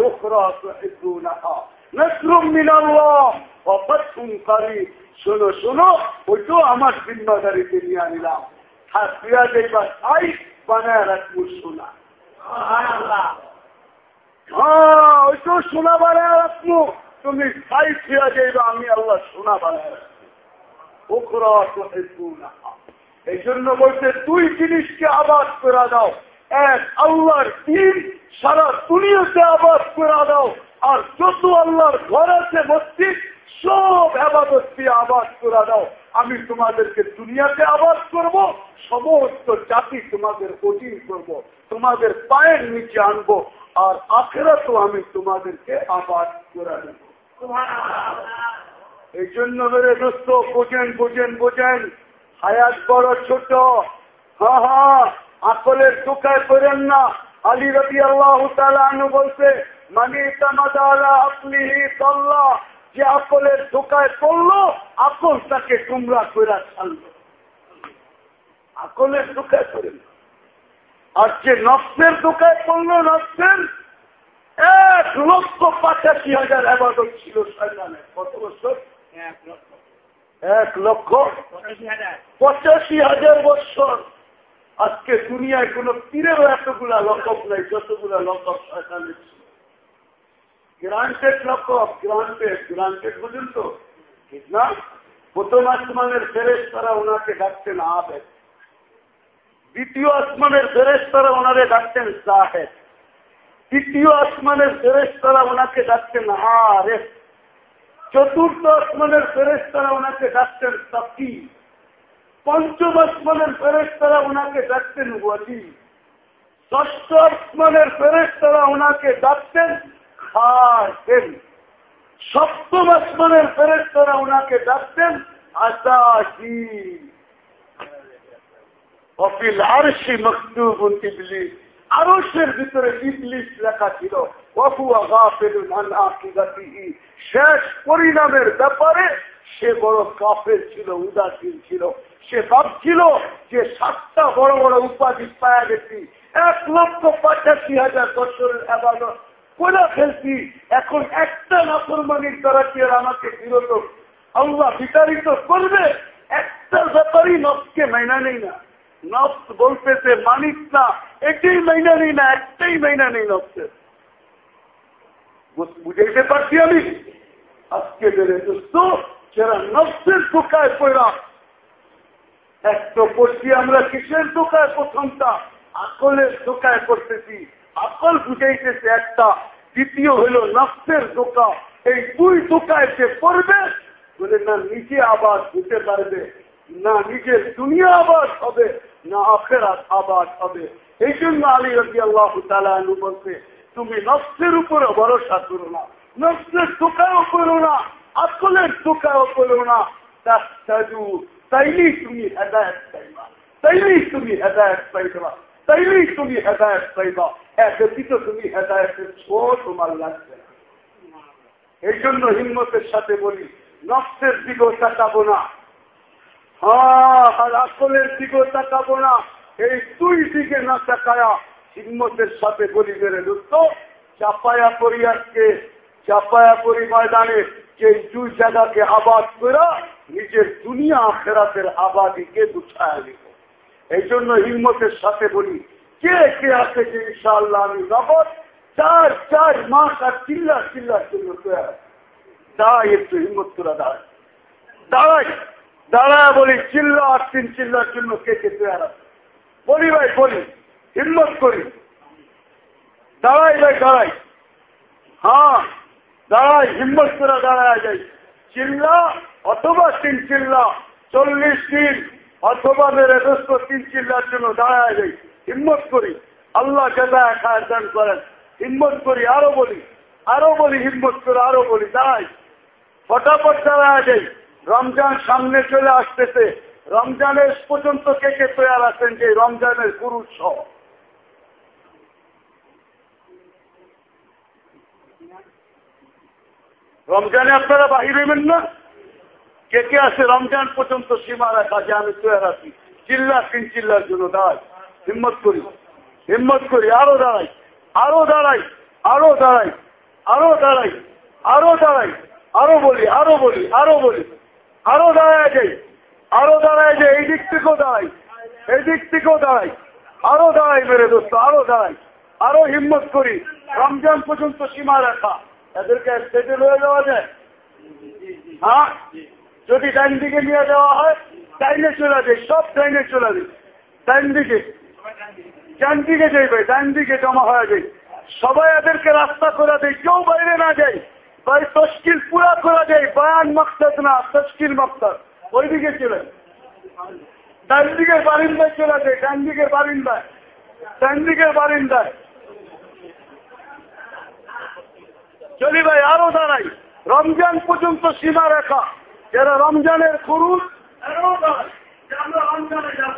শোনো শোনো ওই ওইটাও আমার জিম্মাদারিতে নিয়ে আনিলাম আর দেখবা তাই বানায় রাখব সোনা হ্যাঁ ওইটাও সোনা বানায় রাখব তুমি তাই ফিরা যাইবা আমি আল্লাহ সোনা বানায় রাখব এই জন্য বলতে দুই জিনিসকে আবাদ করে দাও এক আল্লাহর দিন সারা দুনিয়াতে আবাদ করে দাও আর যত আল্লাহর ঘর আছে মসজিদ, সব আবাদত আবাদ করে দাও। আমি তোমাদেরকে দুনিয়াতে আবাদ করব, সমস্ত জাতি তোমাদের অধীন করব, তোমাদের পায়ের নিচে আনব, আর আখেরা তো আমি তোমাদেরকে আবাদ করে দেব এই জন্য মেরে দোস্ত, বোঝেন বোঝেন বোঝেন, হায়াত বড় ছোট। হ্যাঁ হ্যাঁ আকলের টুকায় করেন না। আলী রবি আল্লাহ বলছে মানে তামাদালা আপনি তল্লা যে আকলের ধোকায় পড়ল আকল তাকে তোমরা করে ছাড়লো। আকলের ধোকায় পড়ে আর যে নষ্টের ধোকায় পড়ল নষ্টের এক লক্ষ পঁচাশি হাজার আবাদত ছিল শয়তানের কত বছর? এক লক্ষ। পঁচাশি হাজার। বছর। আজকে দুনিয়ায় কোন পীরেরও এতগুলা লকব নাই যতগুলা শয়তানের ছিল। গ্রান্টেড লকব গ্রান্টেড গ্রান্টেড বুঝুন ঠিক না? প্রথম আসমানের ফেরেস তারা ওনাকে ডাকতেন আবেদ। দ্বিতীয় আসমানের ফেরেস তারা ওনারে ডাকতেন সাহেব তৃতীয় আসমানের ফেরেস তারা ওনাকে ডাকতেন আরে চতুর্থ আসমানের ফেরেস তারা ওনাকে ডাকতেন সাফি। পঞ্চম আসমানের ফেরেস তারা ওনাকে ডাকতেন ওয়াজি ষষ্ঠ আসমানের ফেরেস তারা ওনাকে ডাকতেন খাতেন সপ্তম আসমানের ফেরেস তারা ওনাকে ডাকতেন আসাহি অফিল আরশি মকতুব ইবলিস। আরশের ভিতরে ইবলিস লেখা ছিল শেষ পরিণামের ব্যাপারে সে বড় কাফের ছিল, উদাসীন ছিল। সে ভাবছিল যে সাতটা বড় বড় উপাধি পায়া গেছি। এক লক্ষ পঁচাশি হাজার বছরের আবাদত করে ফেলছি এখন একটা নাফরমানির দ্বারা কি আর আমাকে বিরত? আল্লাহ বিতাড়িত করবে? একটা ব্যাপারই নফকে মাইনা নেই না। নফ বলতেছে মানিক না এটাই মাইনা নেই না, একটাই মাইনা নেই নফসের বুঝাইতে পারছি আমি? আজকে বেড়ে দোস্ত যারা নফসের দোকায় পড়া। এক তো পড়ছি আমরা কিসের দোকায় প্রথমটা? আকলের দোকায় পড়তেছি। আকল বুঝাইতেছে একটা দ্বিতীয় হলো নফসের দোকা এই দুই দোকায় যে পড়বে, বলে না নিজে আবাদ হতে পারবে, না নিজের দুনিয়া আবাদ হবে, না আখেরাত আবাদ হবে। এই জন্য আলী রবি আল্লাহ বলছে, তুমি নফসের উপরে ভরসা করো না নফসের দোকায়ও করো না, আকলের দোকায়ও করো না। তাইলেই তুমি হেদায়ত পাইবা, তাইলেই তুমি হেদায়ত পাইবা, তাইলেই তুমি হেদায়ত পাইবা। এক তুমি হেদায়তের ছো তোমার লাগবে এই জন্য হিম্মতের সাথে বলি, নফসের দিকেও তাকাবো না। হ্যাঁ আর আসলের দিকেও তাকাবো না। এই দুই দিকে না তাকায়া হিম্মতের সাথে বলি বেড়ে লুপ্ত। চাপায়া পরি আজকে, চাপায়া পরি ময়দানে, যে দুই জায়গাকে আবাদ করা নিজের দুনিয়া আখেরাতের আবাদিকে গুছায় নিব। এই জন্য হিম্মতের সাথে বলি কে কে আছে যে ইনশাআল্লাহ আমি নগদ চার চার মাস আর চিল্লা দাঁড়াই দাঁড়ায় বলি, চিল্লা, আর তিন চিল্লার জন্য কে কে বলি ভাই, বলি, হিম্মত করি। দাঁড়াই ভাই, দাঁড়াই। হ্যাঁ দাঁড়াই, হিম্মত করে দাঁড়ায় যাই। চিল্লা অথবা তিন চিল্লা, চল্লিশ দিন, অথবা মেরে দোস্ত তিন চিল্লার জন্য দাঁড়ায় যাই। হিম্মত করি। আল্লাহ যাদা খায় করেন। হিম্মত করি, আরও বলি। আরও বলি, হিম্মত করে আরও বলি। দাঁড়াই ফটাফট দাঁড়ায় যাই রমজান সামনে চলে আসতেছে। রমজানের পর্যন্ত কে কে তৈরি আছেন যে রমজানের পুরুষ সহ? রমজানে আপনারা বাহির হইবেন না? কে কে আছে? রমজান পর্যন্ত সীমা রাখা যে আমি তৈরি আছি। চিল্লা তিন চিল্লার জন্য দাঁড়াই হিম্মত করি। হিম্মত করি, আরও দাঁড়াই আরও দাঁড়াই আরও দাঁড়াই আরও দাঁড়াই আরও দাঁড়াই, আরও বলি আরও বলি আরও বলি, আরও দাঁড়ায় যাই আরও দাঁড়ায় যাই এই দিক থেকেও দাঁড়াই, এই দিক থেকেও দাঁড়াই, আরও দাঁড়াই মেরে দোস্ত, আরও দাঁড়াই, আরও হিম্মত করি, রমজান পর্যন্ত সীমা রাখা। এদেরকে স্টেজে লয়ে যাওয়া যায়? হ্যাঁ? যদি ডাইন দিকে নিয়ে যাওয়া হয়, ডাইনে চলে যায় সব ডাইনে চলে যায় ডাইন দিকে। ডান দিকে যাইবে ডান দিকে জমা হয়ে যায়। সবাই এদেরকে রাস্তা দেয়, কেউ বাইরে না যায়। ভাই পুরা বয়ান মকসদ না মকসদ। ডান দিকের বারিন্দায় চলে যায় ডান দিকের বারিন্দায়। ডান দিকের বারিন্দায়। চলি ভাই আরও দাঁড়াই, রমজান পর্যন্ত সীমা রেখা। যারা রমজানের করুন আমরা রমজানে যাব।